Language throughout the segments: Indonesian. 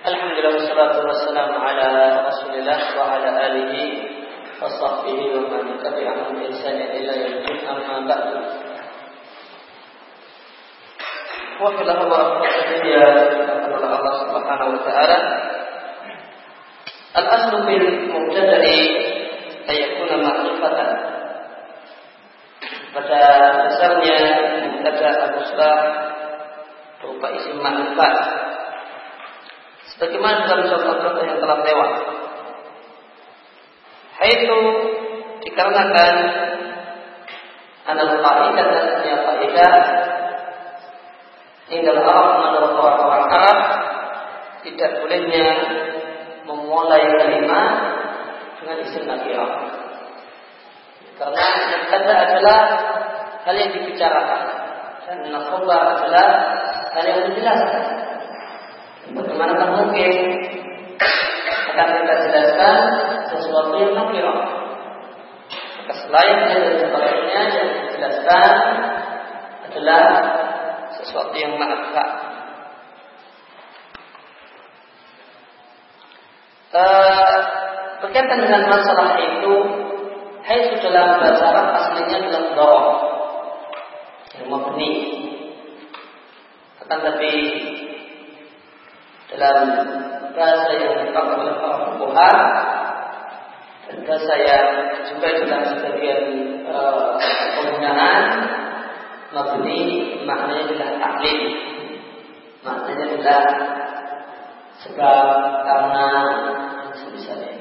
Alhamdulillah wassalatu wassalamu ala Rasulillah wa ala alihi wa sahbihi wa man tabi'ahum bi ihsan ila yaumil. Wa ya Allah Subhanahu wa taala. Al-aslu fil mubtada'i ma'rifatan. Pada dasarnya mubtada al-muslah berupa isim ma'rifat Bagaimana dalam contoh-contoh yang telah lewat. Itu dikarenakan anak kaidah dan punya kaidah hingga Arab menurut orang-orang Arab tidak bolehnya memulai kalimat dengan isim nakirah. Karena kata adalah hal yang dibicarakan dan nakhobar adalah hal yang dijelaskan. Bagaimana kan mungkin akan kita jelaskan sesuatu yang nakirah. Maka selain dan sebagainya yang dijelaskan adalah sesuatu yang ma'rifat. Uh, berkaitan dengan masalah itu, hai dalam bahasa Arab aslinya adalah dawah yang mabni. Akan dalam bahasa yang dipakai oleh para dan bahasa yang juga dalam sebagian uh, penggunaan mabni maknanya adalah taklim. Maknanya adalah sebab karena sebisanya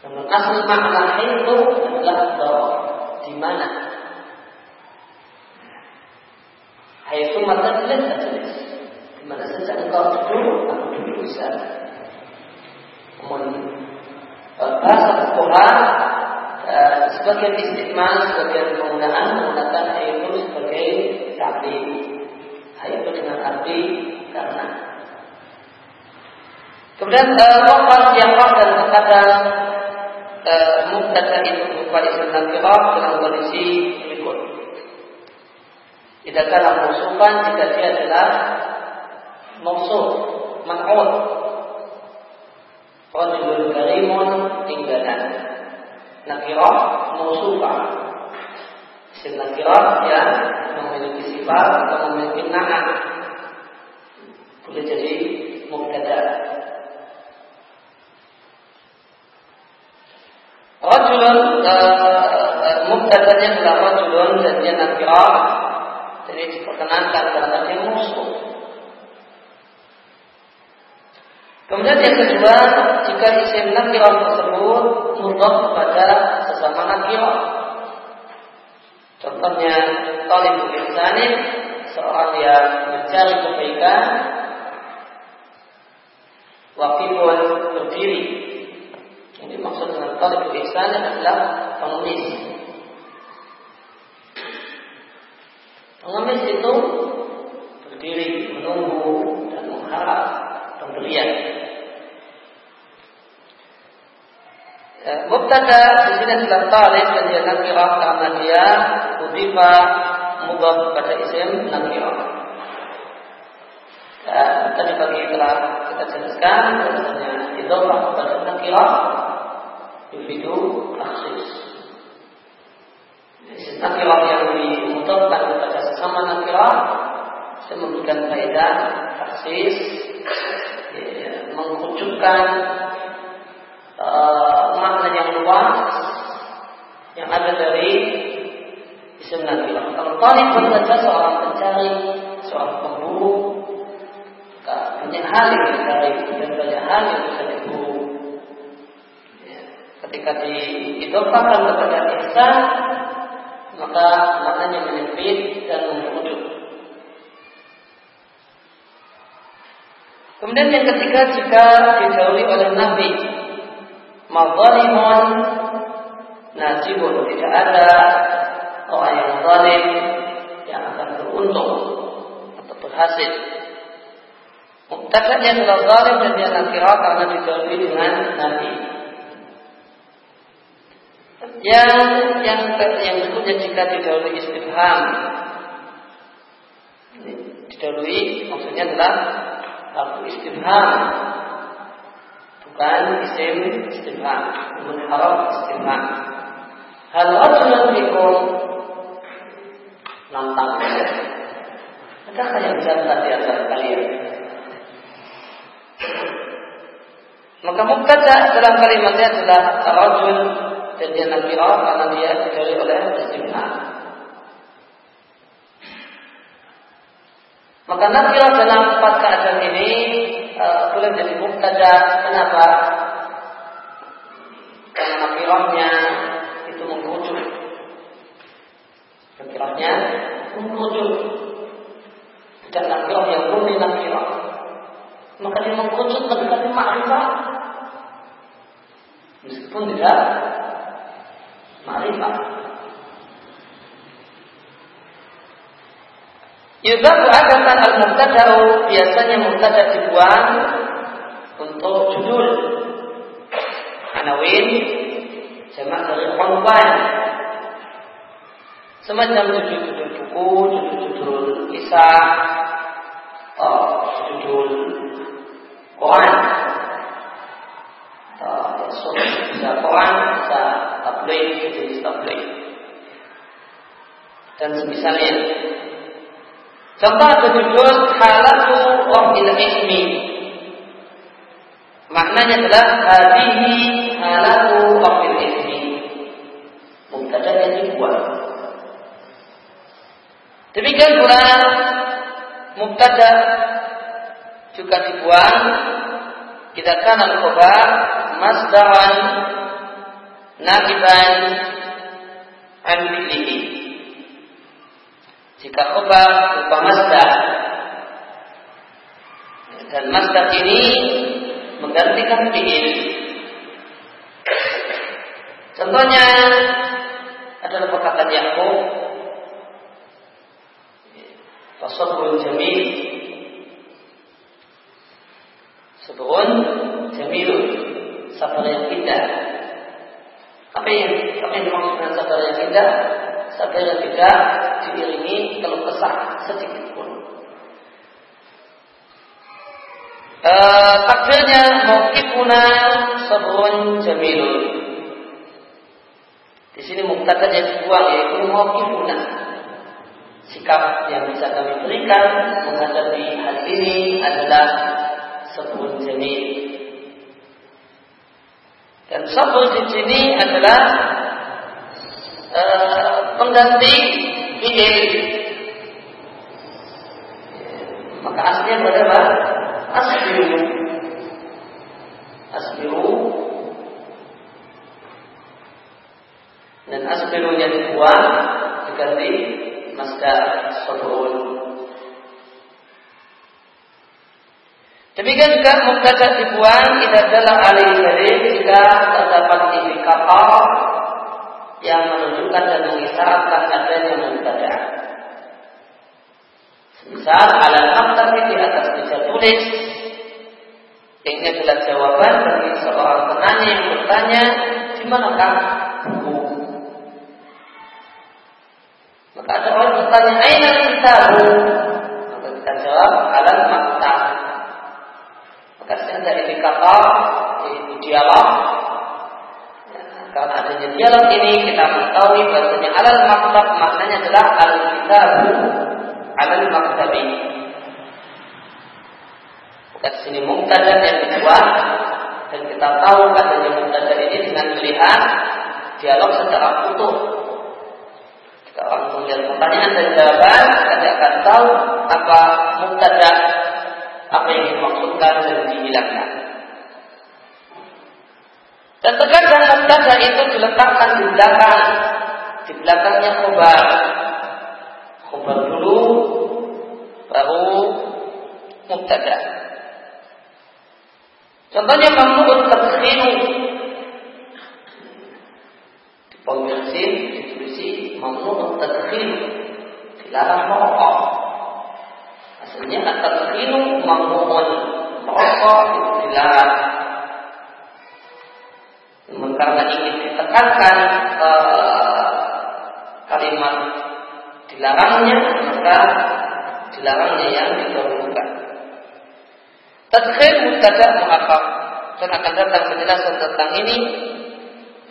namun asal makna itu adalah bahwa di mana? Itu mata jelas jelas Mana saja engkau duduk, aku di sana. Namun bahasa Quran sebagian istiqmal, sebagian penggunaan menggunakan itu sebagai takdir. Itu dengan arti karena. Kemudian wakil yang dan terkadang mubtada itu berupa isim nakirah dengan kondisi berikut. Tidak kalah musuhan jika dia adalah mausuf man'ud rajulun karimun tinggalan. Nakirah mausufah isim nakirah yang memiliki sifat atau memiliki nama boleh jadi mubtada. Rajulun uh, mubtadanya adalah rajulun dan dia nakirah jadi diperkenankan dalam arti musuh Kemudian yang kedua, jika isim nakirah tersebut mudhaf kepada sesama nakirah. Contohnya, talib ihsanin, seorang yang mencari kebaikan, wakifun berdiri. Ini maksud dengan talib ihsanin adalah pengemis. Pengemis itu berdiri menunggu dan mengharap pemberian. Ya, mubtada di sini adalah talib dan dia nakirah karena dia udifa mudhaf pada isim nakirah. Dan tadi pagi telah kita jelaskan bahwasanya idhofah kepada nakirah yufidu taksis. Isim nakirah yang dimudhafkan kepada sesama nakirah saya memberikan faedah taksis ya, mengucapkan uh, makna yang ada dari isim nakilah. Kalau talib berbaca seorang pencari, seorang pemburu, banyak hal yang dicari dan banyak hal yang bisa diburu. Ya. Ketika diidofahkan kepada ihsan, maka maknanya menyempit dan memujuk. Kemudian yang ketiga jika didahului oleh Nabi Mazalimun najibun tidak ada orang yang zalim yang akan beruntung atau berhasil. Mubtada'nya adalah zalim dan dia nakira karena dijauhi dengan nabi. Yang yang yang berikutnya jika didahului istifham didahului maksudnya adalah Harfu istifham. Bukan isim istifham. Namun harf istifham. Hal rajulun fikum nantang. Adakah yang janda di antara kalian? Maka mubtada dalam kalimatnya adalah rajul dan dia nakirah karena dia dikali oleh istifham. Maka nakirah dalam empat keadaan ini uh, boleh menjadi mubtada. Kenapa? Karena nakirahnya itu mengkucuk. Nakirahnya mengkucuk. Tidak nakirah yang murni nakirah. Maka dia mengkucuk mendekati makrifat. Meskipun tidak makrifat. Yudhabu adatan al-mubtada'u biasanya mubtada dibuang untuk judul. Anawin jamak dari konwan semacam judul-judul buku, judul-judul kisah, atau judul Quran. Atau bisa Quran, bisa tabloid, jenis tabloid dan semisalnya Contoh judul halatu wahil ismi. Maknanya adalah hadihi halatu wahil ismi. Mubtada yang dibuat. Demikian pula mubtada juga dibuang kita kan al-khobar masdaran nakiban an jika khobar berupa masdar dan masdar ini menggantikan fi'il. Contohnya adalah perkataan Yakub Fasabrun jamil. Sabrun jamilun Sabar yang indah. Apa yang, apa yang dimaksud dengan sabar yang indah? Yang tidak diiringi kalau kesah sedikit pun. E, takdirnya mauqifuna sabrun jamilun. Di sini mubtada yang dibuang yaitu mauqifuna. Sikap yang bisa kami berikan menghadapi hal ini adalah sabrun jamil. Dan sabr di sini adalah uh, pengganti fi'il. Maka aslinya adalah asbiru. Asbiru. Dan asbiru yang dibuang diganti masdar sabrun. Demikian juga mubtada dibuang tidak adalah alih dari jika terdapat indikator yang menunjukkan dan mengisyaratkan adanya mubtada. Misal alat maktab di atas meja tulis ini adalah jawaban bagi seorang penanya yang bertanya di manakah buku. Maka ada orang bertanya, Aina kitabu? Maka kita jawab, alat maktab. Maka ada indikator di dialog karena adanya dialog ini kita mengetahui bahasanya alal maktab maknanya adalah al kitabu alal maktabi. Bukan sini mubtada yang dibuat dan kita tahu adanya mubtada ini dengan melihat dialog secara utuh. Jika orang melihat pertanyaan dan jawaban, kita akan tahu apa mubtada, apa yang dimaksudkan dan dihilangkan. Dan terkadang mubtada itu diletakkan di belakang, di belakangnya khobar. Khobar dulu, baru mubtada. Contohnya mamnu'ut tadkhilu. Di yasin ditulisi mamnu'ut tadkhilu. Dilarang merokok. Hasilnya at-tadkhilu mamnu'un. Merokok dilarang karena ingin ditekankan uh, kalimat dilarangnya maka dilarangnya yang didahulukan. Tadkhir mubtada muakhar dan akan datang penjelasan tentang ini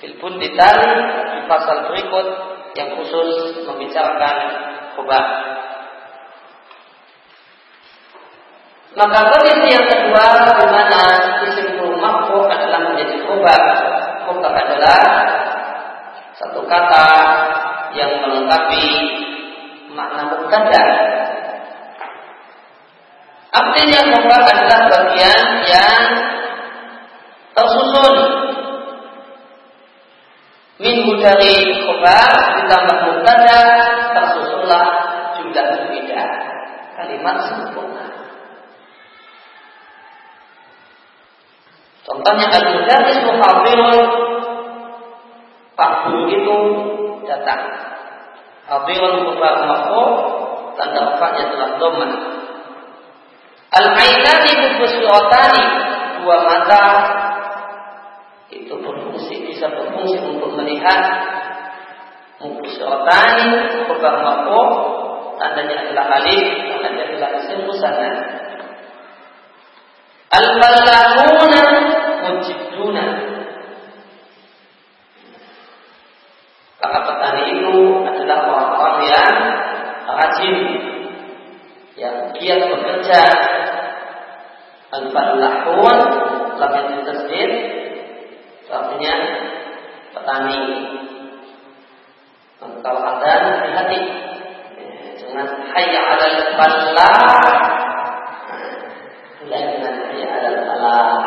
filpun ditali di pasal berikut yang khusus membicarakan khubah. Maka kondisi yang kedua di mana isim makhluk adalah menjadi khubah. Khubah adalah satu kata yang melengkapi makna mubtada. Artinya khobar adalah bagian yang tersusun. Minggu dari khobar ditambah mubtada tersusunlah jumlah berbeda. Kalimat sempurna. Contohnya al-mudarris muhafirun Pak guru itu datang. Hadirun khobar makhluk tanda wafatnya telah doman. Al-ainani mubsirotani dua mata. Itu berfungsi bisa berfungsi untuk melihat mubsirotani khubah mako tandanya adalah alif tandanya adalah isim musanna Al-fallahuna mujibduna Para petani itu adalah orang-orang yang rajin yang bekerja Al-Fallahun lam yang tasdid petani. Maka kalau ada hati-hati jangan hayya 'alal fallah mulai dengan hayya 'alal falah.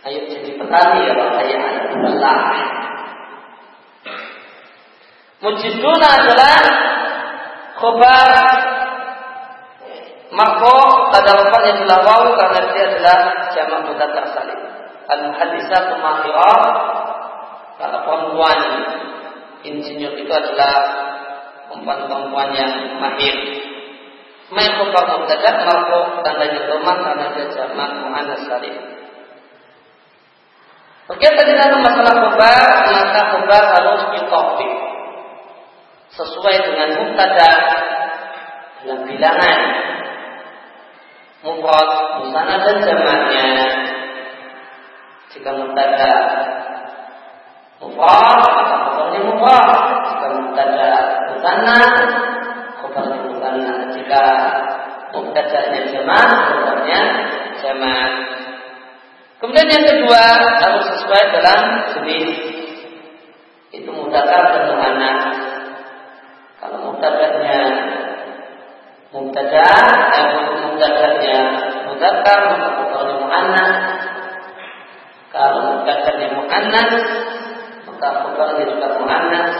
Ayo jadi petani ya Pak hayya 'alal falah. Mujiduna adalah khobar maka pada lafaz yang adalah waw karena dia adalah jamak mudzakkar salim. Al-muhaddisatu mahirah para perempuan insinyur itu adalah perempuan-perempuan yang mahir. Main khabar mubtada marfu tandanya dhamma karena dia jamak muannas salim. Berkaitan dengan masalah khabar, maka khabar harus ditopik sesuai dengan mubtada dalam bilangan mufrad musana dan jamaknya jika mubtada mufrad khabarnya mufrad. Jika mubtada musana khabarnya musana jika mubtadanya jamak khabarnya jamak kemudian yang kedua harus sesuai dalam jenis. Itu mudakar dan muannas kalau mubtadanya mubtada eh, mubtadanya mudzakkar maka khabarnya muannas. Kalau mubtadanya muannas maka khabarnya juga muannas.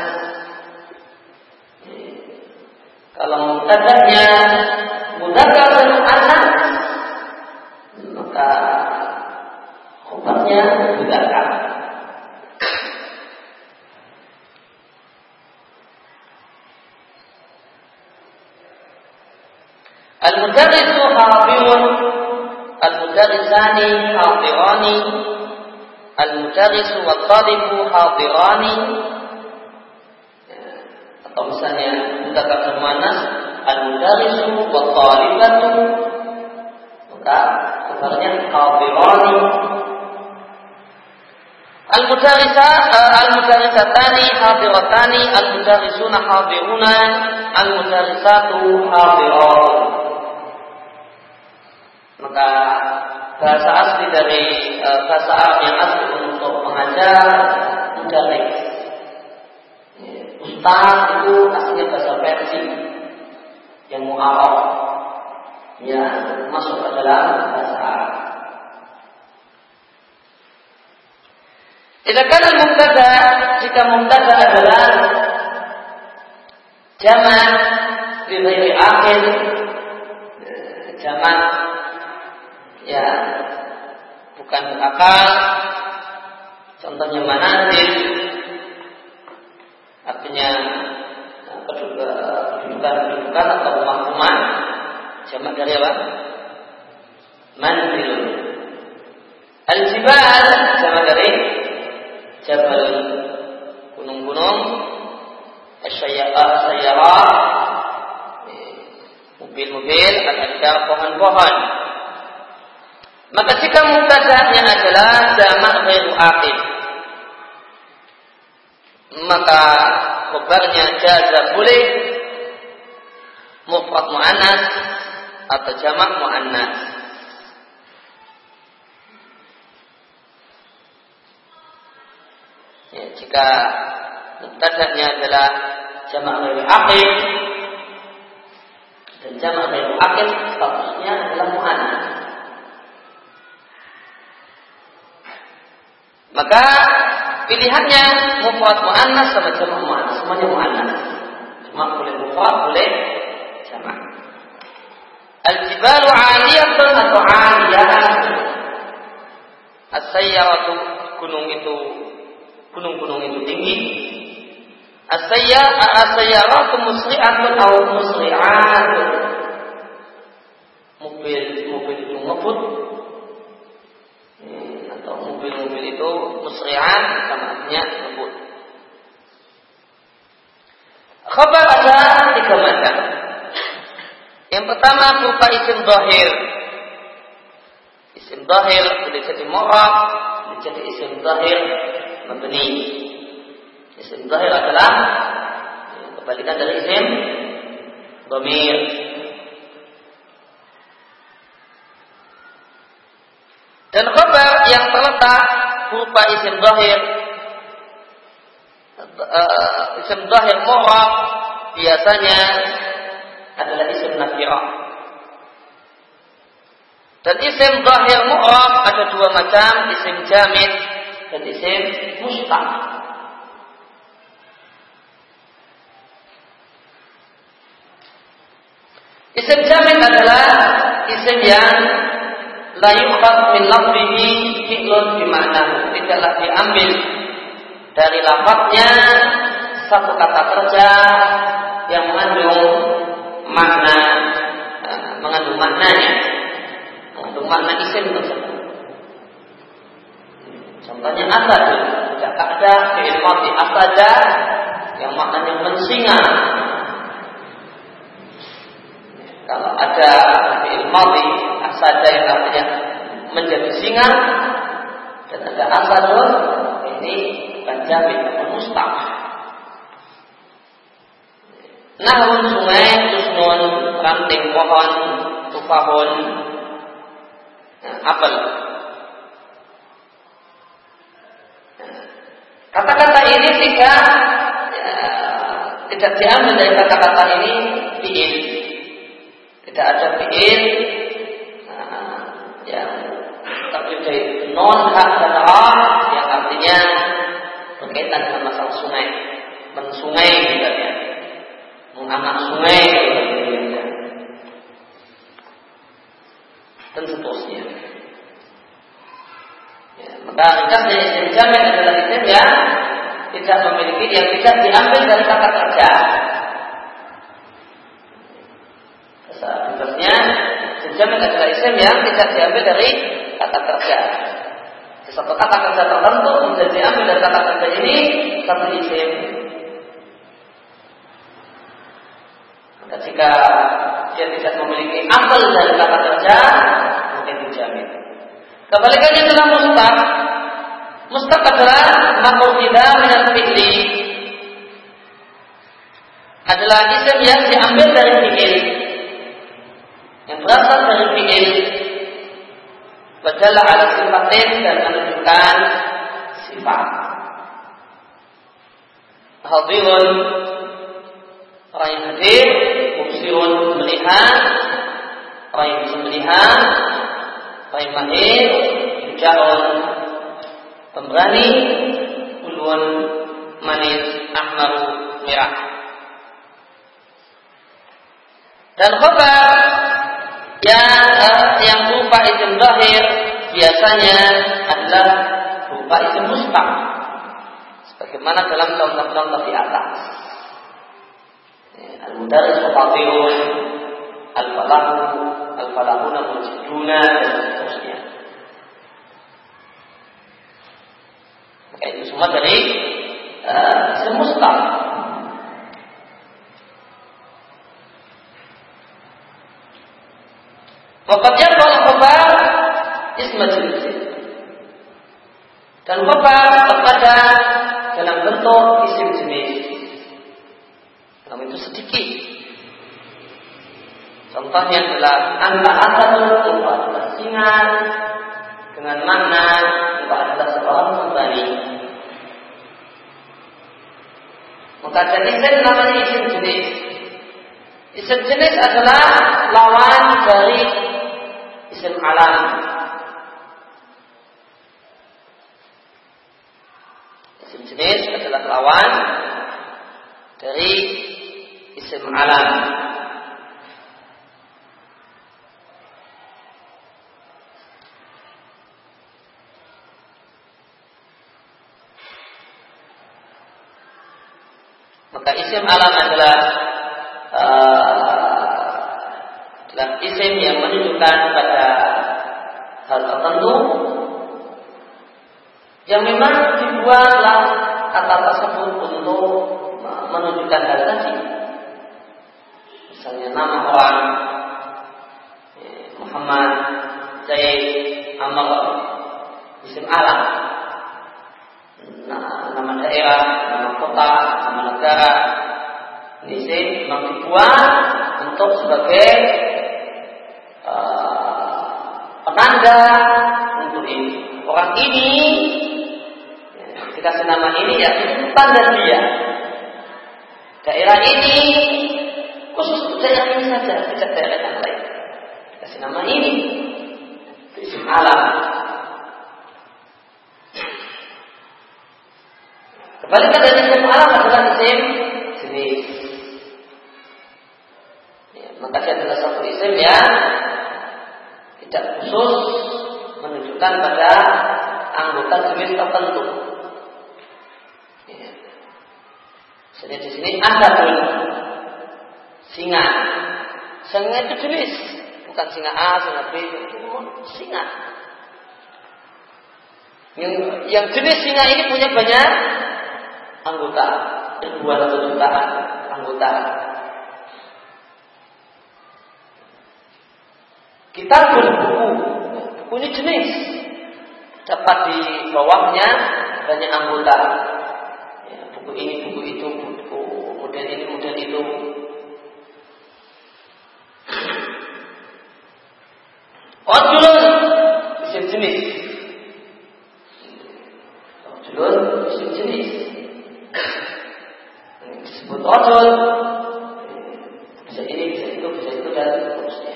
Kalau mubtadanya mudzakkar dan muannas maka khabarnya mudzakkar Al-mudarrisu hafizun, al-mudarrisani hafirani, al-mudarrisu. Atau misalnya mudzakkar muannas, al-mudarrisu wa talibatu. Maka kabarnya hafirani. Al-mudarrisat eh, al-mudarrisatani hadiratani al-mudarrisuna hadiruna al-mudarrisatu hadiratun maka bahasa asli dari uh, bahasa Arab yang asli untuk mengajar mudarik. Ustaz itu aslinya bahasa Persia yang mu'arab yang masuk ke dalam bahasa Arab. Tidak kan mubtada jika mubtada adalah zaman di akhir zaman ya. Bukan akal. Contohnya manazil artinya kedudukan-kedudukan atau rumah-rumah jamak dari apa? manzil. Al-jibal. Jamak dari jabal. Gunung-gunung. Asyayara mobil-mobil ada pohon-pohon. Maka jika mubtada'nya adalah jamak ghairu aqil maka khabarnya jaza boleh mufrad muannas atau jamak muannas. Ya, jika mubtada'nya adalah jamak ghairu aqil dan jamak ghairu aqil statusnya adalah muannas. Maka pilihannya mufrad muannas sama jamak muannas, semuanya muannas. Cuma boleh mufrad, boleh jamak. Al-jibalu 'aliyatun atau 'aliyah. As-sayyaratu gunung itu gunung-gunung itu tinggi. As-sayyaratu musri'atun atau musri'atun. Mobil mobil itu ngebut atau mobil-mobil itu musri'an sama artinya ngebut. Khabar ada tiga macam. Yang pertama berupa isim zahir. Isim zahir boleh jadi mu'rab, boleh jadi isim zahir mabni. Isim zahir adalah kebalikan dari isim dhamir. Dan khabar yang terletak berupa isim zahir uh, isim zahir mu'rab biasanya adalah isim nakirah. Dan isim zahir mu'rab ada dua macam, isim jamid dan isim mustaq. Isim jamid adalah isim yang la yukhad min lafzihi fi'lun bima'na. Tidaklah diambil dari lafaznya satu kata kerja yang mengandung makna uh, mengandung maknanya. Mengandung makna isim tersebut. Contohnya asad. Tidak ada fi'il mati asada yang maknanya mensinga. Kalau ada fi'il mati asada yang artinya menjadi singa dan ada asadun ini bukan jamin tapi mustaq Nahun sungai, tusnun, ranting pohon, tufahun, apel. Kata-kata ini tidak ya, tidak diambil dari kata-kata ini fiil. Tidak ada fiil nah, yang terdiri dari non hak dan yang artinya berkaitan dengan masalah sungai, mensungai misalnya anak sungai dan seterusnya. Ya, maka ringkasnya isim jamin adalah isim yang tidak memiliki yang tidak diambil dari kata kerja. Ringkasnya isim jamin adalah isim yang tidak diambil dari kata kerja. Satu kata kerja tertentu bisa diambil dari kata kerja ini satu isim Ketika dia tidak memiliki akal dari kata kerja, mungkin dijamin. Kebalikannya adalah mustaq. Mustaq adalah makhluk tidak minat fi'li. Adalah isim yang diambil dari fi'il. Yang berasal dari fi'il. Badalah ala sifatin dan menunjukkan sifat. Hadirun orang yang hadir mubsirun melihat orang yang bisa melihat orang yang mahir hijauan pemberani uluan manis ahmaru merah dan khabar yang berupa isim zahir biasanya adalah berupa isim mustaq sebagaimana dalam contoh-contoh di atas. Al-Mudaris Mufatirun Al-Falahu Al-Falahuna Mujiduna dan seterusnya. Maka itu semua dari uh, semesta Wakatnya kalau khabar isma jenis. Dan khabar kepada dalam bentuk isim jenis. Namun itu sedikit. Contohnya adalah anta asalul engkau adalah singa dengan makna engkau adalah seorang kembali. Maka jadi isim namanya isim jenis. Isim jenis adalah lawan dari isim alam. Isim jenis adalah lawan dari isim alam. Maka isim alam adalah uh, adalah isim yang menunjukkan pada hal tertentu yang memang dibuatlah kata tersebut untuk menunjukkan hal tadi. Misalnya nama orang eh, Muhammad Zaid Amr isim alam nah, nama daerah, nama kota, nama negara ini sih memang dibuat untuk sebagai penanda untuk ini. Orang ini ya, dikasih nama ini ya tanda dia. Daerah ini khusus daerah ini saja, tidak daerah yang lain. Dikasih nama ini. Isim alam. Kebalikan dari isim alam adalah isim jenis. Ya, maka dia adalah satu isim yang khusus menunjukkan pada anggota jenis tertentu. Ya. Misalnya di sini ada pun singa. Singa itu jenis, bukan singa A, singa B, singa. Yang, yang jenis singa ini punya banyak anggota, dua jutaan anggota. Kita berbuku, buku ini jenis, dapat di bawahnya banyak anggota. Ya, buku ini, buku itu, buku model ini, model itu. Rajulun isim jenis. Rajulun isim jenis. Disebut rajul bisa ini, bisa itu, bisa itu dan seterusnya.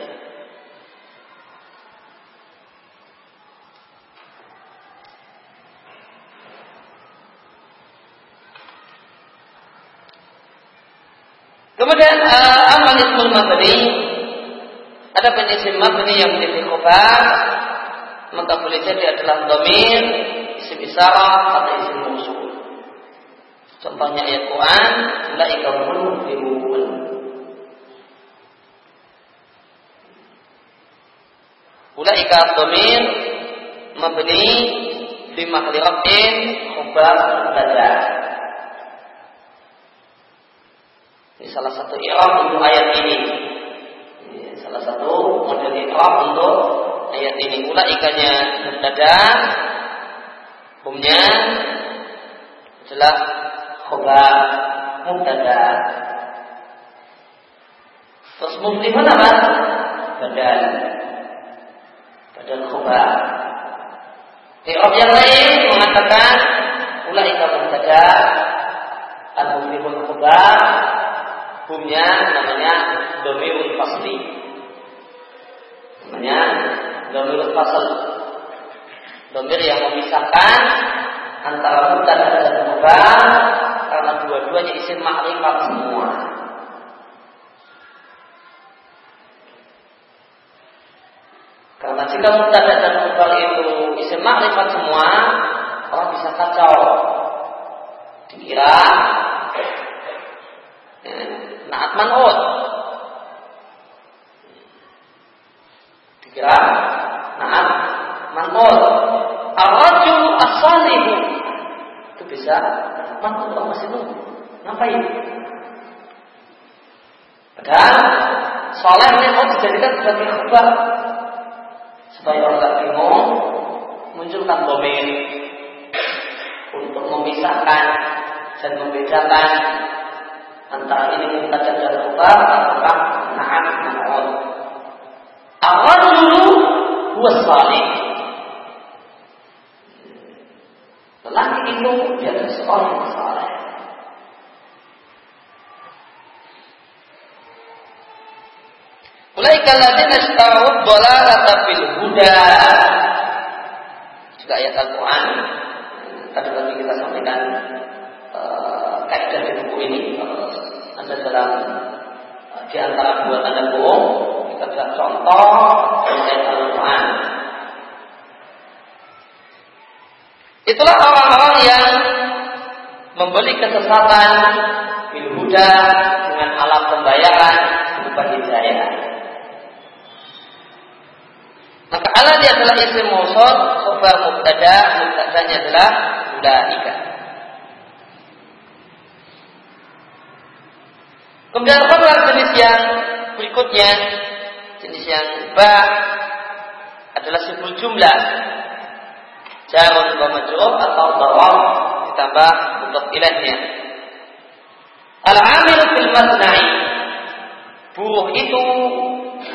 Kemudian uh, amal ismul mabni ada penyisim mabni yang menjadi khobar maka boleh jadi adalah domir, isim isarah atau isim musuh. Contohnya ayat Quran, ulaika humul muflihun. Ulaika domir mabni fi mahli rafin khobar mubtada. Ini salah satu i'rab untuk ayat ini. Salah satu i'rab untuk ayat ini. Ulaikanya mubtada, humnya adalah khobar mubtada. Terus muflihun apa? Badal. Badal khobar. I'rab yang lain mengatakan ulaika mubtada, al-muflihun khobar, hukumnya namanya domirul fasli. Namanya domirul fasl. Domir yang memisahkan antara mubtada dan khobar karena dua-duanya isim makrifat semua. Karena jika mubtada dan khobar itu isim makrifat semua, orang bisa kacau. Dikira naat man'ut. Dikira naat man'ut. Ar-rajul as-salih itu bisa man'ut orang masih nunggu. Ngapain? Padahal soleh ini mau dijadikan sebagai khabar. supaya orang tak bingung munculkan domir untuk memisahkan dan membedakan antara ini mubtada dan khabar apakah na'am na'am awal dulu dua salih lelaki itu dia adalah seorang yang saleh Ulaika alladziina ishtaraw dhalalata bil huda. Juga ayat Al-Qur'an. Tadi tadi kita sampaikan uh, kaidah di buku ini uh, ada dalam uh, di antara dua tanda bohong lihat contoh Al-Qur'an. Itulah orang-orang yang membeli kesesatan bil huda dengan alat pembayaran berupa hidayah. Maka Allah dia adalah isim mausul, khabar mubtada, mubtadanya adalah ulaika. Kemudian khabar jenis yang berikutnya, jenis yang ba adalah sebuah jumlah jarun wa majrur atau dawam ditambah untuk ilahnya. Al-amil fil masna'i buruh itu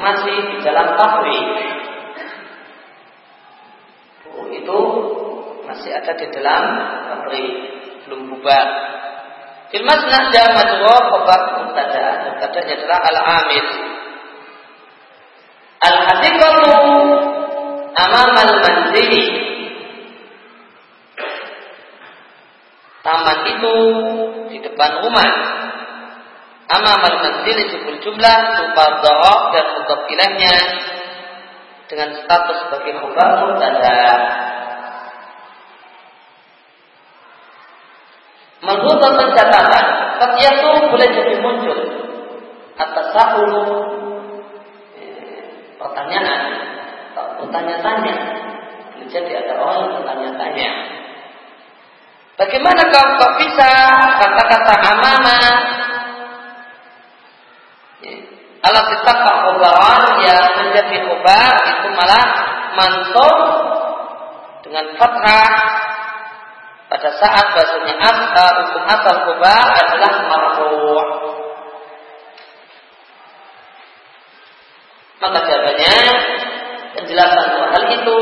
masih di dalam pabrik itu masih ada di dalam pabrik belum bubar. Fil masnah da madwa khabar mubtada. Mubtadanya adalah al-amil. Al-hadiqatu amam al-manzili. Taman itu di depan rumah. Amam al-manzili jumlah jumlah tubadara dan mudhaf ilahnya dengan status sebagai khabar mubtada. Menurut pencatatan, itu boleh jadi muncul atas sahul eh, pertanyaan bertanya-tanya. Boleh jadi ada orang bertanya-tanya. Bagaimana kau kok bisa kata-kata amama Alat ditapak khobaran yang menjadi khobar itu malah mantul dengan fathah pada saat bahasanya asal hukum asal khobar adalah marfu' maka jawabannya penjelasan hal itu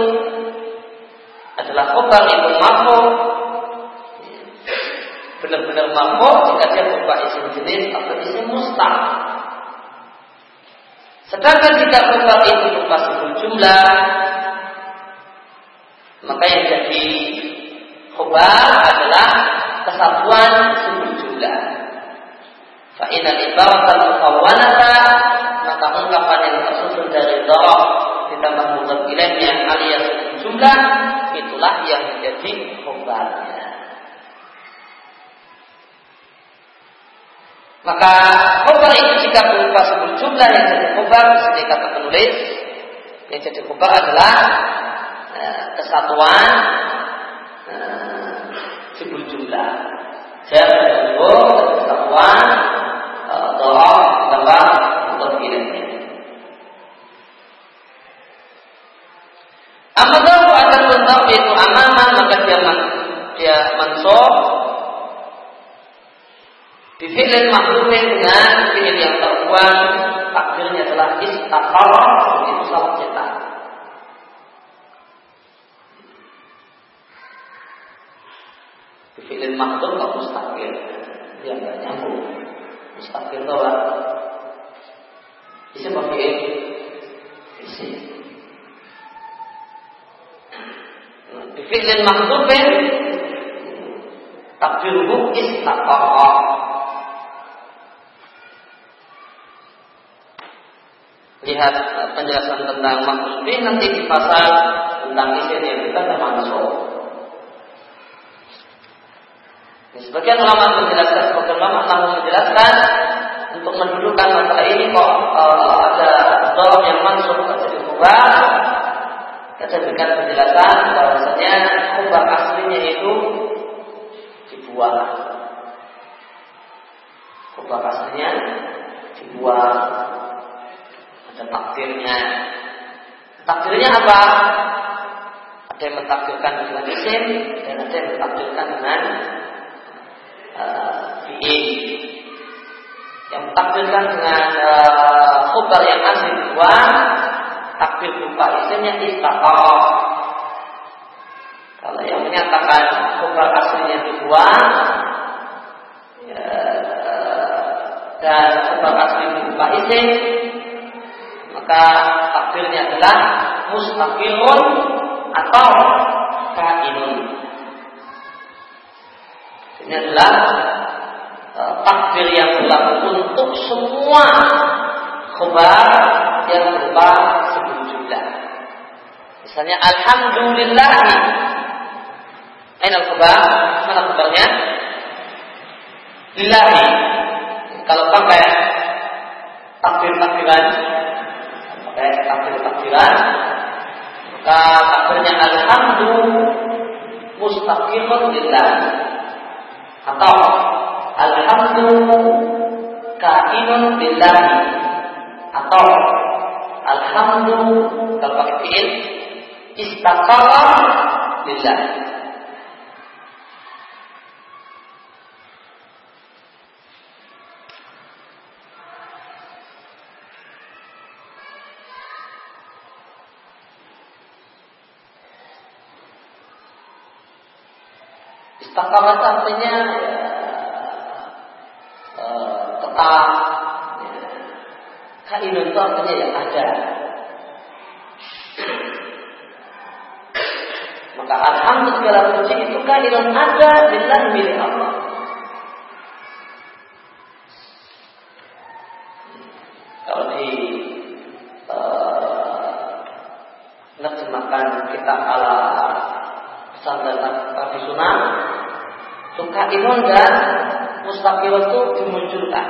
adalah khobar itu marfu benar-benar marfu jika dia berupa isim jenis atau isim mustaq Sedangkan jika khabar itu berupa sebuah jumlah, maka yang jadi khabar adalah kesatuan sebuah jumlah. Fa'ina ibaratan mukawanata maka ungkapan yang tersusun dari dharaf ditambah mudhaf ilaihnya alias jumlah itulah yang menjadi khabarnya. Maka khobar itu jika berupa sebuah jumlah yang jadi khobar, seperti kata penulis, yang jadi khobar adalah kesatuan sebuah jumlah. Saya menyebut kesatuan e, dorong tambah untuk ilmunya. Amadau akan mentau itu amaman maka dia dia mansub Difi'lin makhlufin dengan fi'il yang terbuang takdirnya adalah istakhara itu salah cetak. Fi'il makhluf kok mustaqil dia nggak nyambung. Mustaqil apa? Isim apa? Isim. Fi'il makhlufin takdiruhu istakhara lihat penjelasan tentang ini nanti di pasal tentang isim yang kita termasuk. Sebagian ulama menjelaskan, sebagian ulama namun menjelaskan untuk mendudukan masalah ini kok uh, ada dorong yang masuk jadi kubah. Berikan penjelasan bahwasanya kubah aslinya itu dibuang. Kubah aslinya dibuang ada takdirnya Takdirnya apa? Ada yang mentakdirkan dengan isim dan ada yang mentakdirkan dengan uh, Yang mentakdirkan dengan uh, khobar yang asli dua, takdir berupa isimnya istaqah. Kalau yang menyatakan khobar aslinya dua, ya, dan khobar asli berupa isim, maka takdirnya adalah mustaqilun atau kainun. Ini adalah uh, takdir yang berlaku untuk semua khabar yang berupa sebelum jumlah. Misalnya alhamdulillah. Aina khabar? Mana khabarnya? Lillahi. Kalau pakai takdir-takdiran pakai takdir-takdiran maka takdirnya alhamdulillah mustaqilun lillah atau alhamdulillah kainun lillah atau alhamdulillah kalau pakai fiil istaqara lillah Istaqamat artinya ya, uh, tetap. Kainun itu artinya yang ada. Maka alhamdulillah segala puji itu kainun ada bila milik Allah. Kalau di uh, kita ala pesantren tradisional Suka imun dan mustaqil itu dimunculkan.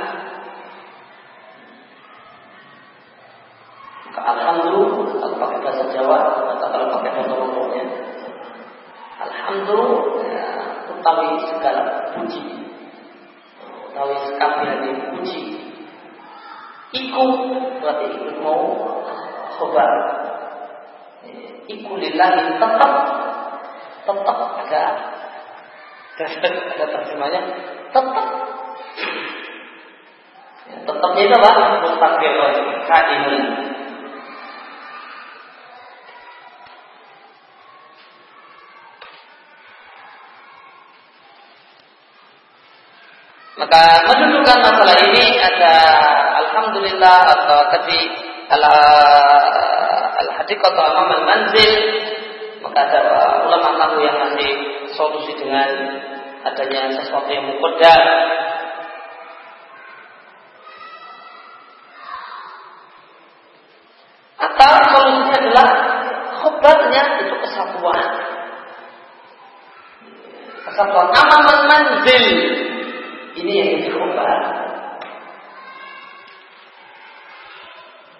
Maka alhamdulillah kalau pakai bahasa Jawa atau kalau pakai bahasa pokoknya. Alhamdulillah ya, utawi segala puji. Utawi sekali yang dipuji. Iku berarti ikut mau khobar. Iku lillahi tetap tetap ada ada terjemahnya tetap. Ya, tetapnya itu apa? Mustaqbilun kaimun Maka menunjukkan masalah ini ada Alhamdulillah atau tadi al al atau amam al manzil maka ada ulama tahu yang masih solusi dengan adanya sesuatu yang mukodar atau solusinya adalah khobarnya itu kesatuan. Kesatuan. Amaman manzil ini yang jadi khobar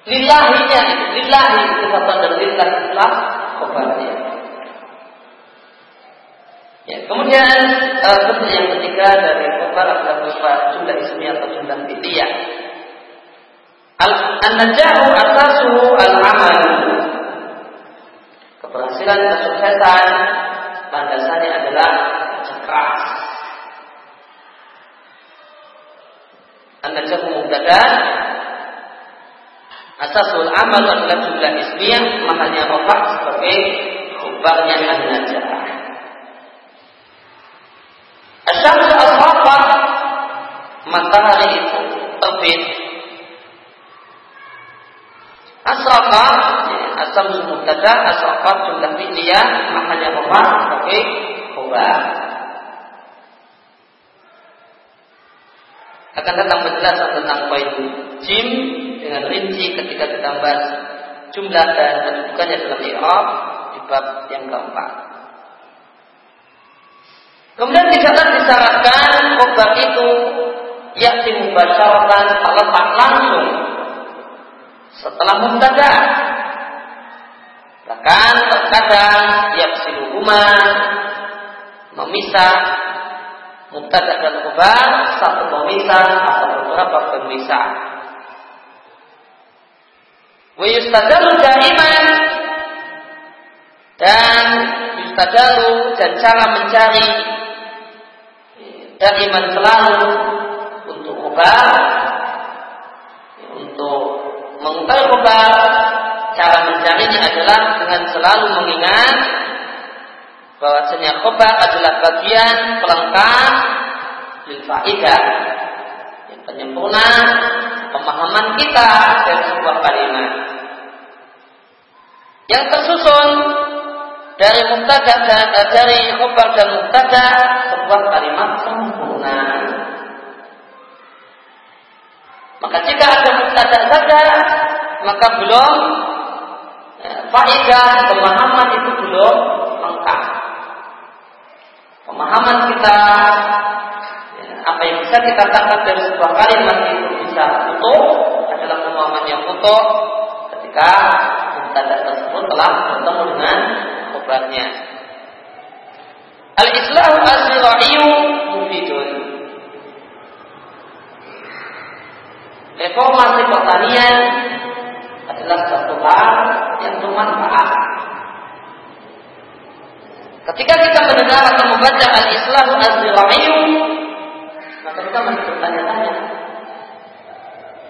lillahinya lillahi kesatuan dan lillahi itulah khobarnya Ya, kemudian uh, yang ketiga dari khabar adalah berupa jumlah ismi atau jumlah fi'liyah. An-najahu asasu al-amal. Keberhasilan kesuksesan landasannya adalah kerja keras. An-najahu mubtada asasul amal adalah jumlah ismiyah makanya rofa sebagai khabarnya an-najah. Matahari itu terbit. Asrafah asam mubtada asrafah jumlah fi'liyah maknanya apa? Sebagai khobar. Akan datang penjelasan tentang poin jim dengan rinci ketika kita bahas jumlah dan kedudukannya dalam i'rab di bab yang keempat. Kemudian tidaklah disyaratkan obat itu yakti mubasyaratan terletak langsung setelah mubtada. Bahkan terkadang yaksiluhuma memisah mubtada dan khabar satu memisah atau beberapa pemisah. Wa yustadalu daiman tadalu dan cara mencari iman selalu obat untuk mengetahui obat cara mencarinya adalah dengan selalu mengingat bahwasanya khobar adalah bagian pelengkap faidah yang penyempurna pemahaman kita dari sebuah kalimat. Yang tersusun dari mubtada dan dari khobar dan mubtada sebuah kalimat sempurna. Maka jika ada mubtada saja, maka belum ya, faedah pemahaman itu belum lengkap. Pemahaman kita ya, apa yang bisa kita tangkap dari sebuah kalimat itu bisa utuh adalah pemahaman yang utuh ketika mubtada tersebut telah bertemu dengan khobarnya. Al-Islahu az-zira'iyu mufidun. Reformasi pertanian adalah satu hal yang bermanfaat. Ketika kita mendengar atau membaca al-Islahu az-zira'iyu, maka kita bertanya-tanya,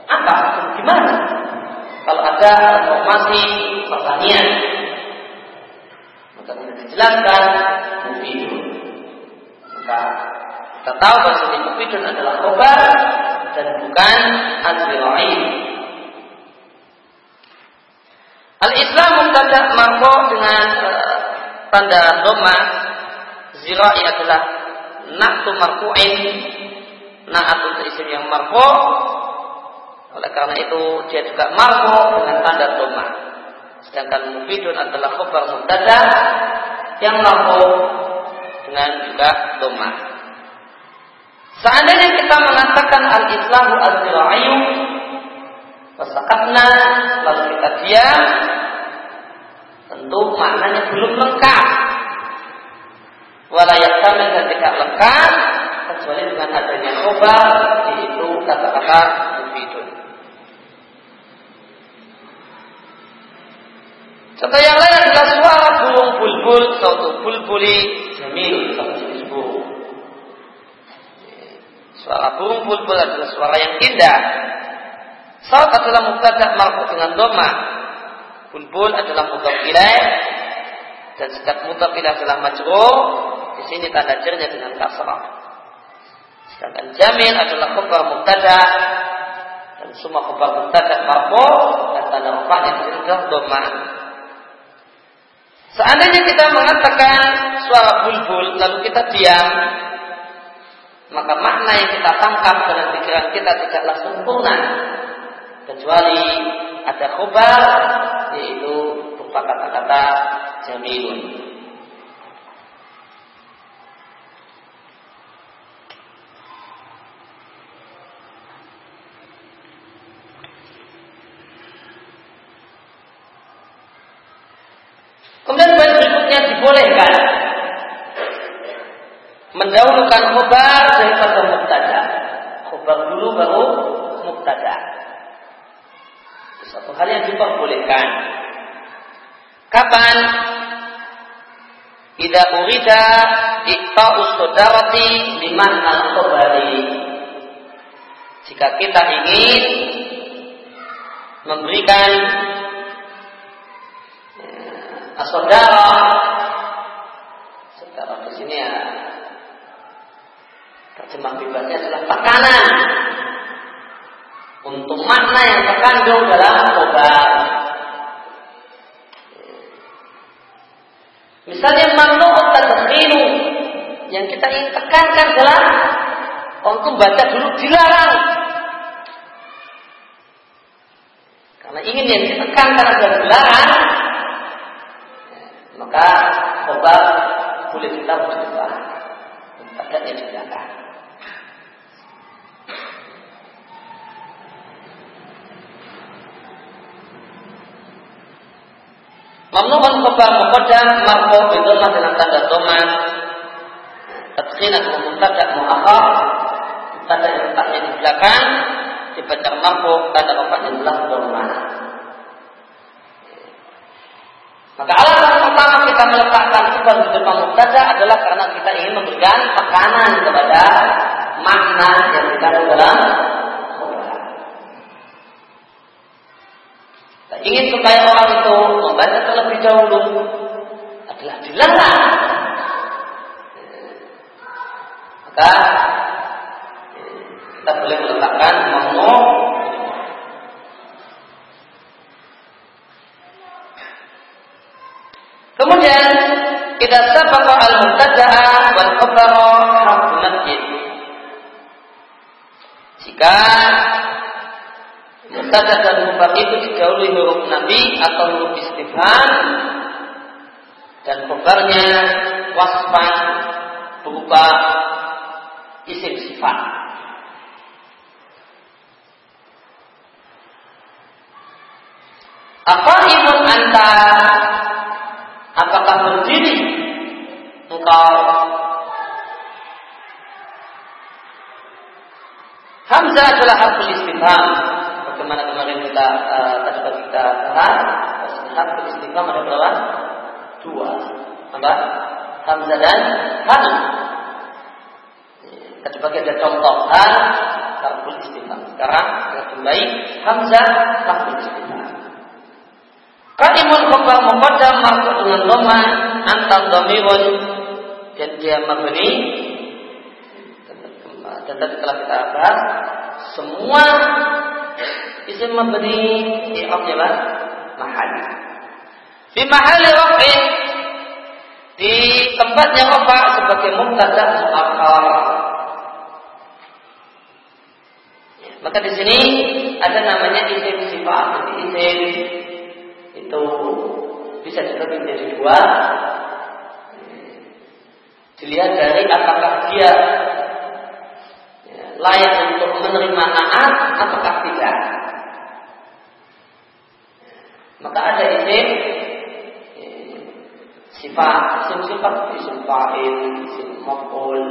apa? Gimana? Kalau ada reformasi pertanian, maka kita dijelaskan mufidun. Maka kita tahu bahwa mufidun adalah obat dan bukan az-zira'i. Al-Islam mubtada marfu dengan uh, tanda doma. Zirai adalah na'tu marfu'in na'at untuk isim yang marfu. Oleh karena itu dia juga marfu dengan tanda doma. Sedangkan mufidun adalah khabar mubtada yang marfu dengan juga doma seandainya kita mengatakan al-islamu az-zira'i Wasakatna lalu kita diam tentu maknanya belum lengkap walayak kami dan tidak lengkap kecuali dengan adanya khobar yaitu kata-kata mufidun Contoh yang lain adalah suara burung bulbul, suatu bulbuli jamil, satu jenis burung. Suara burung bulbul adalah suara yang indah. Saat adalah mubtada marfu dengan doma. Bulbul adalah mudhaf ilaih dan setiap mudhaf ilaih adalah majrur. Di sini tanda jernya dengan kasrah. Sedangkan jamil adalah khabar mubtada dan semua khabar mubtada marfu dan tanda rafa'nya dengan doma. Seandainya kita mengatakan suara bulbul lalu kita diam, maka makna yang kita tangkap dalam pikiran kita tidaklah sempurna kecuali ada khobar yaitu berupa kata-kata jamilun. Kemudian poin berikutnya dibolehkan mendahulukan khobar daripada mubtada. Khobar dulu baru mubtada. Satu hal yang diperbolehkan. Kapan? Ida urida ikta'u sodarati liman al-khobari. Jika kita ingin memberikan ya, saudara saudara di sini ya terjemah bebasnya adalah tekanan untuk makna yang terkandung dalam obat. Misalnya makna tadkhilu yang kita ingin tekankan adalah untuk baca dulu dilarang. Karena ingin yang ditekankan adalah dilarang, maka obat boleh kita berubah. Padanya dilarang. Mamnu'un khabar muqaddam marfu bi dhammah dengan tanda dhammah. Tadkhin atau mubtada muakhar. Tanda yang letaknya di belakang dibaca marfu tanda rafa'nya adalah dhammah. Maka alasan pertama kita meletakkan sifat di depan mubtada adalah karena kita ingin memberikan tekanan kepada makna yang kita dalam Kita ingin supaya orang itu membaca terlebih dahulu adalah dilarang. Maka kita boleh meletakkan ngomong Kemudian kita sabaqa al-mubtada'a wal khabara masjid. Jika mubtada dan khabar itu didahului huruf nabi atau huruf istifham dan khabarnya wasfan berupa isim sifat. Apa imun anta Apakah berdiri engkau Hamzah adalah harful istifham. Bagaimana kemarin kita uh, tadi kita bahas, harful istifham ada berapa? Dua. Apa? Hamzah dan hal. Kita coba ada contoh hal harful istifham. Sekarang kita kembali Hamzah harful istifham. Kalimun khabar muqaddam masuk dengan dhamma antar dhamirun dan dia mabni dan tadi telah kita bahas semua isim mabni di adalah mahal. Di mahal rafi di tempatnya rafa sebagai mubtada muakhar. Maka di sini ada namanya isim sifat, isim itu bisa dibagi menjadi dua. Dilihat dari apakah dia ya, layak untuk menerima naat ataukah tidak. Maka ada ya, sifat, isim sifat, isim fa'il, isim maf'ul,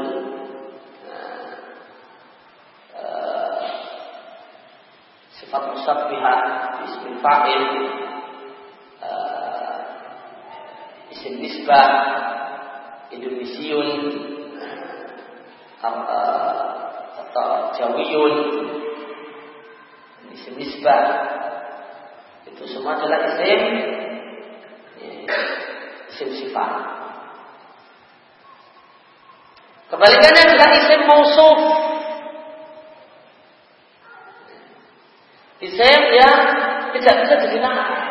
sifat musabbihah, isim fa'il, isim nisbah Indonesiun atau Jawiyun isim nisbah. Itu semua adalah isim isim sifat. Kebalikannya adalah isim mausuf. Isim yang tidak bisa jadi nama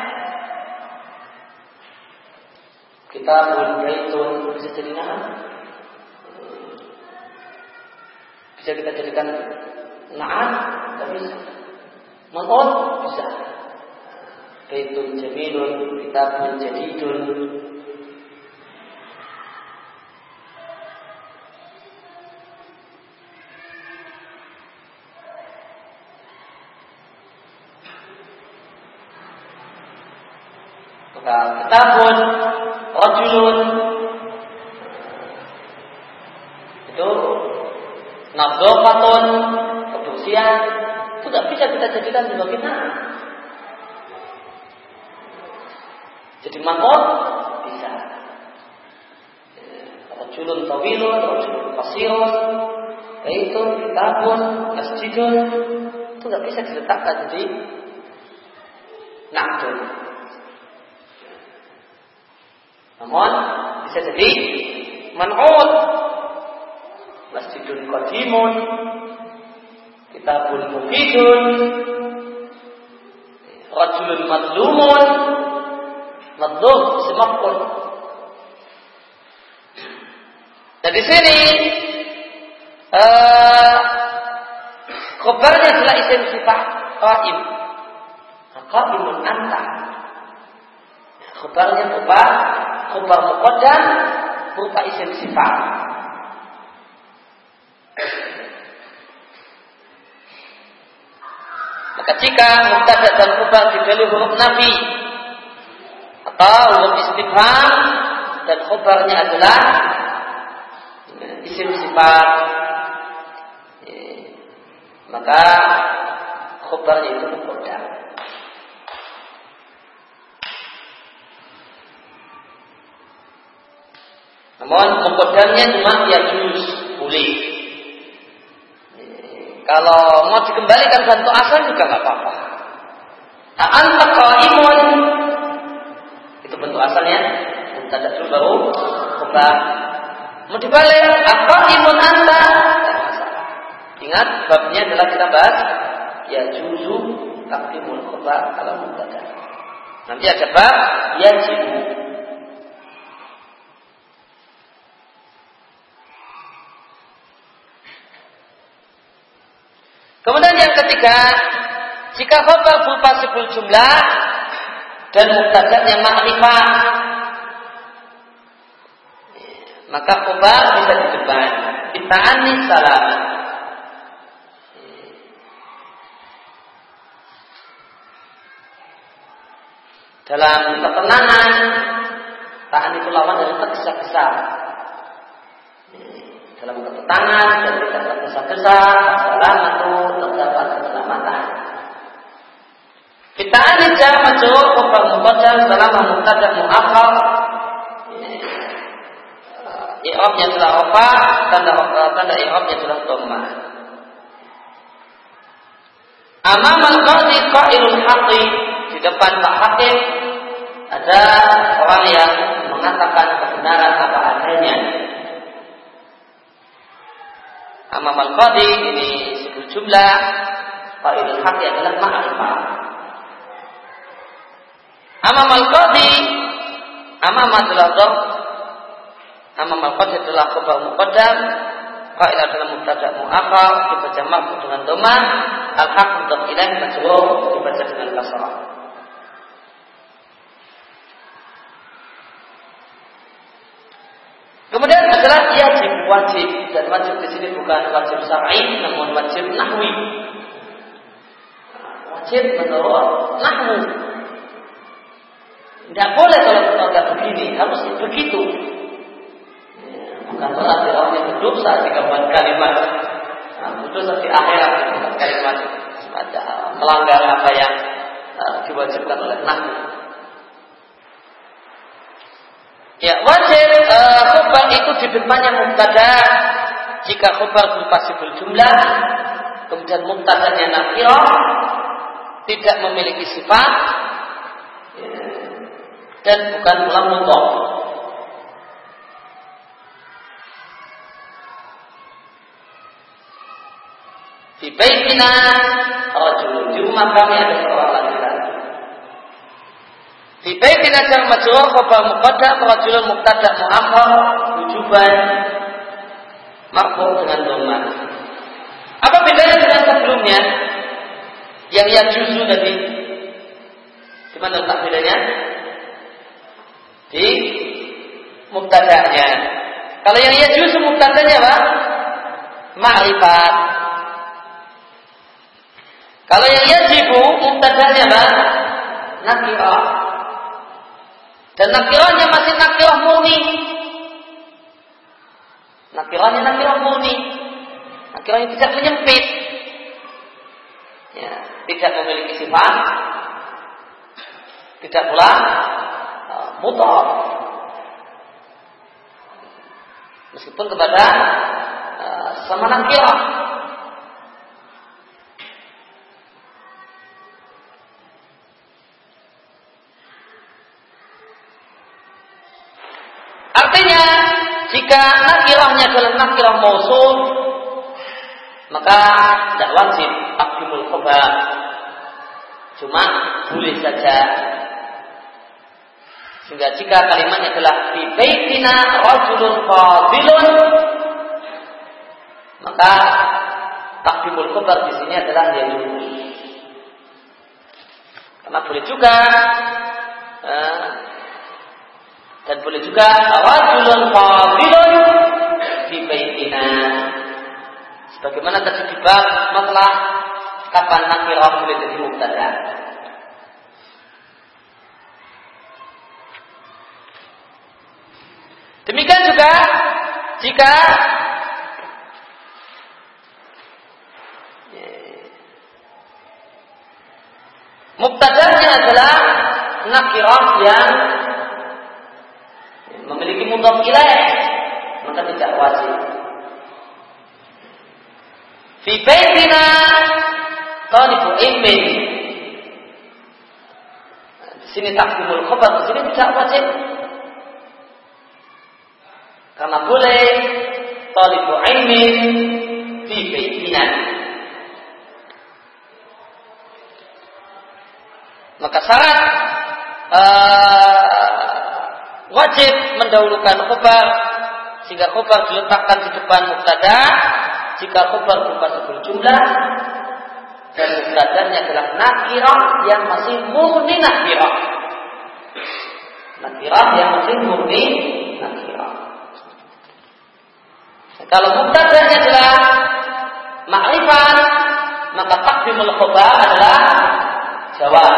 Kitabun baitun bisa jadi nama. Bisa kita jadikan naat, tidak bisa. Man'un bisa. Baitun jamilun, kitabun jadidun. Kitabun rajulun itu nadzofatun kebersihan itu tidak bisa kita jadikan sebagai nama jadi makot bisa. Rajulun tawilun rajulun kasirun itu kitabun masjidun itu tidak bisa diletakkan jadi nakdun namun bisa jadi man'ud. Masjidun qadimun. Kitabun mufidun. Rajulun madlumun. Madlum semapun. Dan di sini uh, Khobarnya adalah isim sifat qaim. Qaimun anta. Khobarnya berupa khabar muqaddam berupa isim sifat. Maka jika mubtada dan khabar dibeli huruf nafi atau huruf istifham dan khabarnya adalah isim sifat maka khabarnya itu muqaddam. Namun mukodamnya cuma ya juz boleh. Kalau mau dikembalikan bentuk asal juga nggak apa-apa. Anta imun itu bentuk asalnya dulu baru kembali. Mau dibalik apa imun anta? Ingat babnya adalah kita bahas ya juzu takdimul khobar kalau mubtada. Nanti ada bab ya jibu. Kemudian yang ketiga, jika khobar berupa sepuluh jumlah dan yang makrifah, maka khobar bisa di depan. Kita anis salam. dalam ketenangan tahan itu lawan dari tergesa-gesa dalam ketenangan dan tidak tergesa-gesa itu terdapat keselamatan. Kita jangan menjawab kubah mukadam dalam mukadam muakhar I'rabnya adalah apa tanda tanda i'rabnya adalah dhamma Amam al-qadi qailul haqqi di depan Pak Hakim ada orang yang mengatakan kebenaran apa adanya. Amam al-Qadi ini sebuah jumlah Qaidul Haqi adalah ma'rifah. Amam al-Qadi Amam adalah dom Amam al-Qadi adalah khabar muqaddam Qail adalah mubtada mu'akhar dibaca maksud dengan doma al-haq untuk majrur dibaca dengan kasrah. Kemudian adalah wajib wajib dan wajib di sini bukan wajib syar'i namun wajib nahwi. Wajib menurut nahwu. Tidak boleh kalau kita begini, harus begitu. Bukan berarti orang yang berdosa buat kalimat. Nah, berdosa di akhirat kalimat semacam melanggar apa yang uh, diwajibkan oleh nahwu. Ya wajib uh, khobar itu di depannya mubtada jika khobar berupa sifil jumlah kemudian mubtadanya nakirah tidak memiliki sifat dan bukan ulang mutok. Di baitina rajulun di rumah kami ada seorang laki-laki. Di baitin ajal majrur khabar muqaddam rajulun mubtada muakhar wujuban marfu dengan dhamma. Apa bedanya dengan sebelumnya? Yang yang juzu tadi. Di mana letak bedanya? Di mubtada'nya. Kalau yang ya juzu mubtada'nya apa? Ma'rifat. Kalau yang yajibu mubtada'nya apa? Nakirah. Dan nakirahnya masih nakirah murni. Nakirahnya nakirah murni. Nakirahnya tidak menyempit. Ya, tidak memiliki sifat. Tidak pula uh, mutor. Meskipun kepada uh, sama nakirah. Jika nakirahnya adalah nakirah mausul, maka tidak wajib akimul khobar. Cuma boleh saja. Sehingga jika kalimatnya adalah di baitina rajulun fadilun, maka takdimul khobar di sini adalah yang Karena boleh juga eh, dan boleh juga rajulun fadilun di baitina. Sebagaimana tadi dibahas masalah kapan nakirah boleh jadi mubtada. Demikian juga jika mubtadanya adalah nakirah yang memiliki mudhaf ilaih maka tidak wajib. Fi baitina talibu ilmin. Di sini takdimul khobar, di sini tidak wajib. Karena boleh talibu ilmin fi baitina. Maka syarat uh, wajib mendahulukan khobar sehingga khobar diletakkan di depan mubtada. Jika khobar berupa sebuah jumlah dan mubtadanya adalah nakirah yang masih murni nakirah. Nakirah yang masih murni nakirah. Kalau mubtadanya adalah makrifat maka takdimul khobar adalah jawab.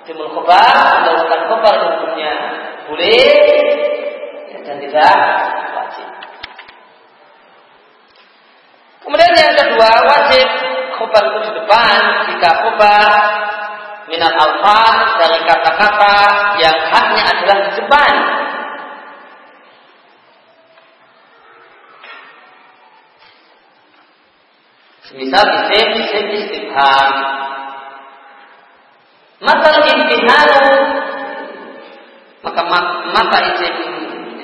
Takdimul khobar mendahulukan khobar hukumnya boleh ya, dan tidak wajib. Kemudian yang kedua wajib khobar itu di depan jika khobar minat alfa dari kata-kata yang haknya adalah di depan. Misal isim isim istifham. Maka imtihanu maka maka isim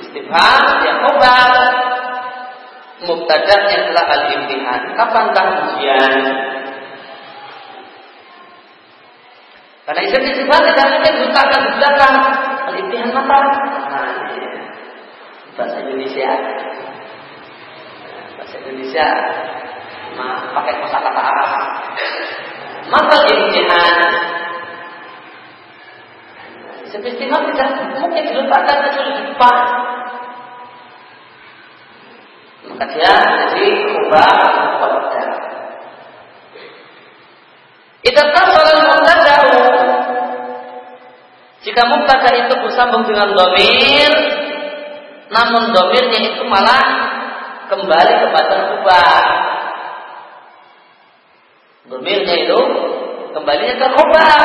istifham yang khobar mubtada'nya adalah al-imtihan. Kapankah ujian? Karena isim istifham tidak mungkin diletakkan di belakang al-imtihan mata. Nah, iya. bahasa Indonesia. Bahasa Indonesia nah, pakai kosakata Arab. Maka imtihan Istighfar tidak mungkin diletakkan kecuali di depan. Maka dia menjadi ubah muqaddar. Idza tasala mubtada jika mubtada itu bersambung dengan domir, namun domirnya itu malah kembali kepada ubah. Domirnya itu kembalinya ke ubah.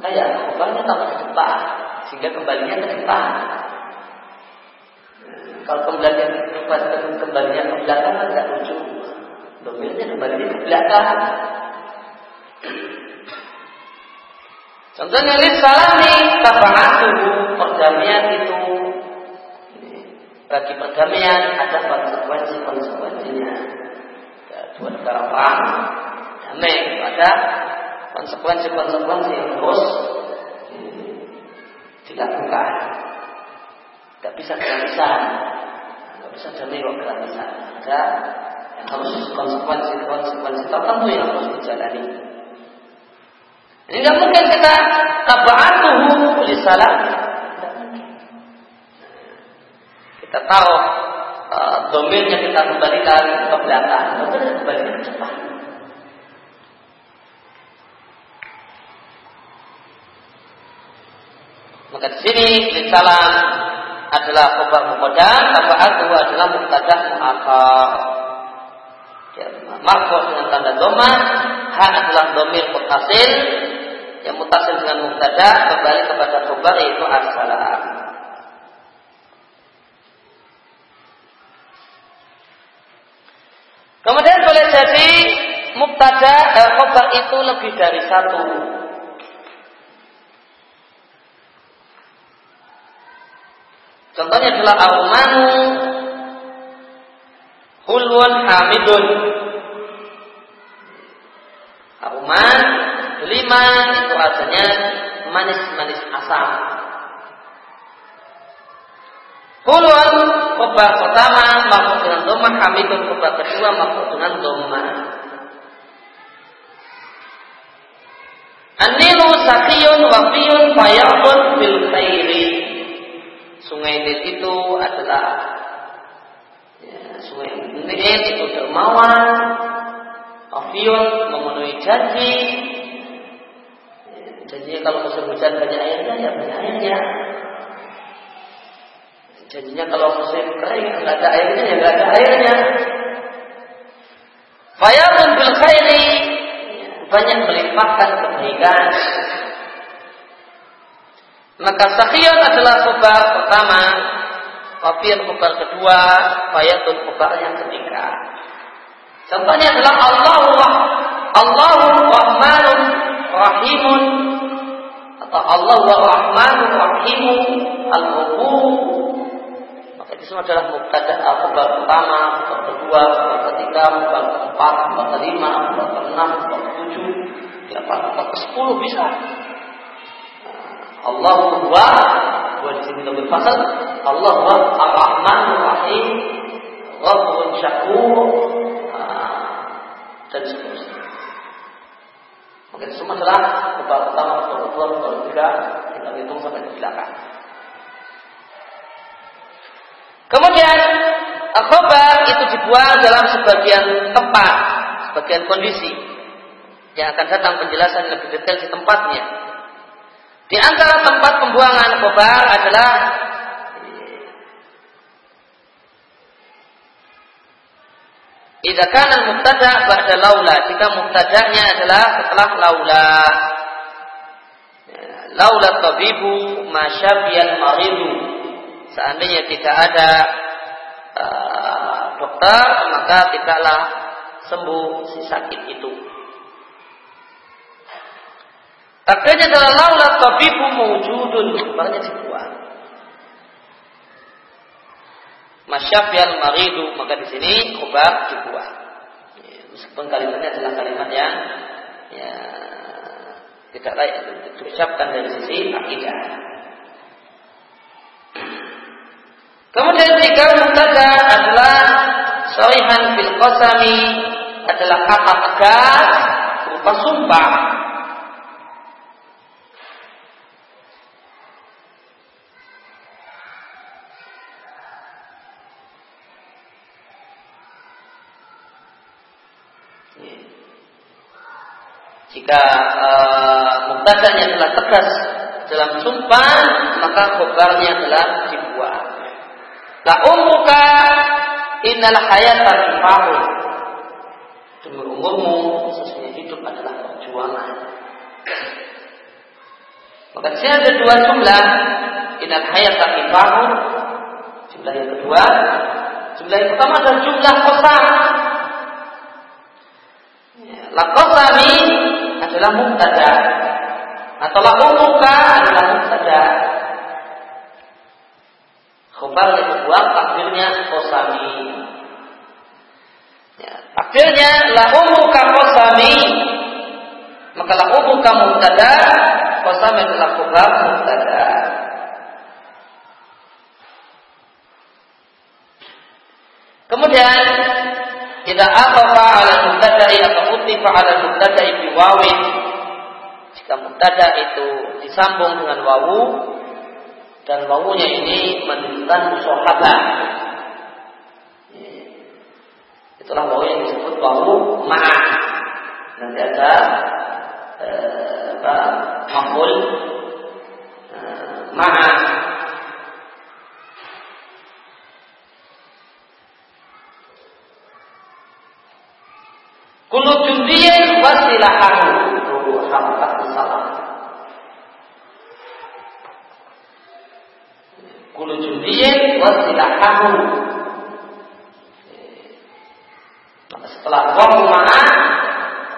Ya kembalinya tambah ke depan sehingga kembalinya ke depan. Kalau kembalinya kembalinya ke belakang kan tidak lucu. Domirnya kembali ke belakang. Contohnya lid salami tabaatuhu perdamaian itu bagi perdamaian ada konsekuensi-konsekuensinya. Dua negara perang damai ada konsekuensi-konsekuensi yang harus dilakukan. Tidak bisa gratisan, tidak bisa damai kok gratisan. Ada yang harus konsekuensi-konsekuensi tertentu yang harus dijalani. Ini tidak mungkin kita tabaatuhu li salam. Kita tahu uh, domainnya kita kembalikan ke belakang, kembalikan ke depan. Maka di sini salam adalah khobar muqaddam, tabaatu adalah mubtada muakhar. Ya, marfu dengan tanda doma, ha adalah domir mutasil yang mutasil dengan mubtada kembali kepada khobar yaitu as-salam. Kemudian boleh jadi mubtada eh, khobar itu lebih dari satu. Contohnya adalah Al-Manu Hulwan Hamidun. Auman Lima itu artinya manis-manis asam. Hulwan Khobar pertama makhluk dengan doma Hamidun khobar kedua makhluk dengan doma Anilu sakiyun wafiyun fayabun bil Sungai Nil itu adalah ya, Sungai Nil itu dermawan, Afion memenuhi janji. Ya, janjinya kalau musim hujan banyak airnya ya banyak airnya. Janjinya kalau musim kering nggak ada airnya ya nggak ada airnya. Fayabun bil khairi banyak melimpahkan kebaikan Maka sahiyun adalah khobar pertama, wafir khobar kedua, fayatun khobar yang ketiga. Contohnya adalah Allahu Allahu Rahmanun Rahimun atau Allah wa Rahmanun Rahimu al Maka itu semua adalah mubtada khobar pertama, khobar kedua, khobar ketiga, khobar keempat, khobar kelima, khobar keenam, khobar ketujuh, delapan, khobar ke sepuluh bisa. Allah wa wa lebih fasal Allah wa ar-Rahman Rahim Rabbun Syakur dan seterusnya. Mungkin semua adalah kebal pertama, kebal kedua, kebal ketiga kita hitung sampai ke belakang. Kemudian khobar itu dibuang dalam sebagian tempat, sebagian kondisi yang akan datang penjelasan lebih detail di tempatnya. Di antara tempat pembuangan khobar adalah Idza kana mubtada ba'da laula, jika mubtada'nya adalah setelah laula. Laula tabibu masyabiyal maridu. Seandainya tidak ada uh, dokter, maka tidaklah sembuh si sakit itu. Takdirnya adalah laula tabibu mewujudun. Kabarnya dibuang. Masyafiyal maridu. Maka di sini khobar dibuang. Ya, meskipun kalimatnya adalah kalimat yang ya, tidak layak untuk diucapkan dari sisi akidah. Kemudian jika mubtada adalah soihan fil qasami adalah kata tegas berupa sumpah Jika uh, muktadanya telah tegas dalam sumpah, maka khobarnya adalah dibuat. La ummuka innal hayata rifahun. Demi umurmu, sesungguhnya hidup adalah perjuangan. Maka sini ada dua jumlah. Innal hayata rifahun. Jumlah yang kedua. Jumlah yang pertama adalah jumlah kosam. Ya, la kosami adalah mubtada. Atau la umuka adalah mubtada. Khabar yang kedua takdirnya kosami. Ya, takdirnya la umuka kosami. Maka la umuka mubtada kosami adalah khabar mubtada. Kemudian tidak apa ala mubtada'i atau utifa ala mubtada'i bi wawin. Jika mubtada itu disambung dengan wawu dan wawunya ini menunjukkan musahabah. Itulah wawu yang disebut wawu ma'ah. Nanti ada eh, apa, maful eh, Kulu jundiyin wasilahahu. Harakat salah. Kulu jundiyin wasilahahu. Setelah wawu ma'an,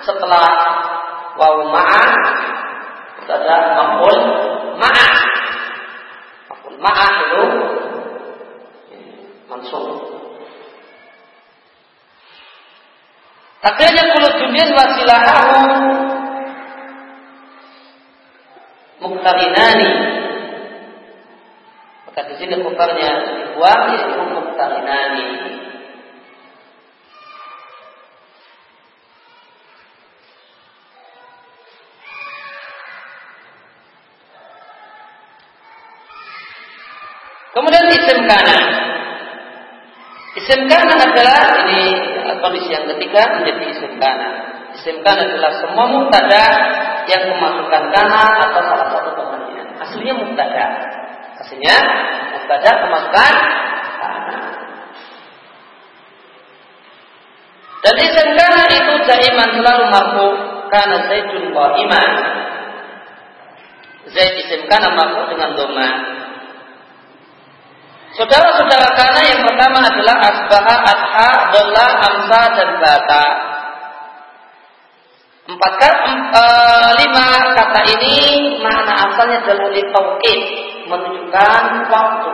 setelah wawu ma'an, ada maful ma'an. Maful ma'an itu mansub. Akhirnya kulut dunia wasilahu muktarinani. Maka di sini kufarnya dibuang yaitu muktarinani. Kemudian isim kanan. Isim kanan adalah ini kondisi yang ketiga menjadi isim kana. Isim kana adalah semua mubtada yang memasukkan kana atau salah satu temannya. Aslinya mubtada. Aslinya mubtada memasukkan kana. Dan isim kana itu jaiman selalu marfu karena Zaidun iman. Zaid isim kana dengan doma. Saudara-saudara kana yang pertama adalah asbaha, adha, dola, amsa, dan bata. Empat kata, e, lima kata ini makna asalnya adalah litauqid, menunjukkan waktu.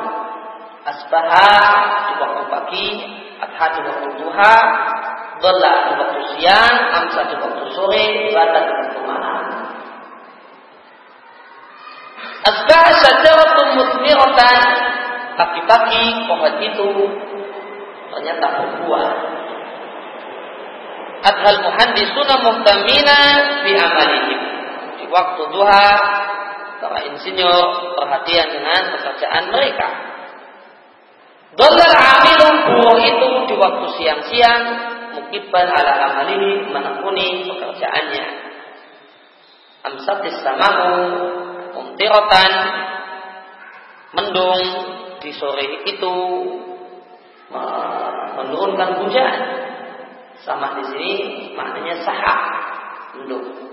Asbaha di waktu pagi, adha di waktu duha, dola di waktu siang, amsa di waktu sore, bata di waktu malam. Asbaha syajaratun mutmiratan Pagi-pagi pohon itu ternyata berbuah Adhal muhandisuna muhtamina fi amalihim. Di waktu duha Para insinyur perhatian dengan pekerjaan mereka. Dollar amilun buah itu di waktu siang-siang Mukibban ala amalihi menekuni pekerjaannya. Amsatis samamu umtirotan mendung di sore itu menurunkan hujan. Sama di sini maknanya sahab mendung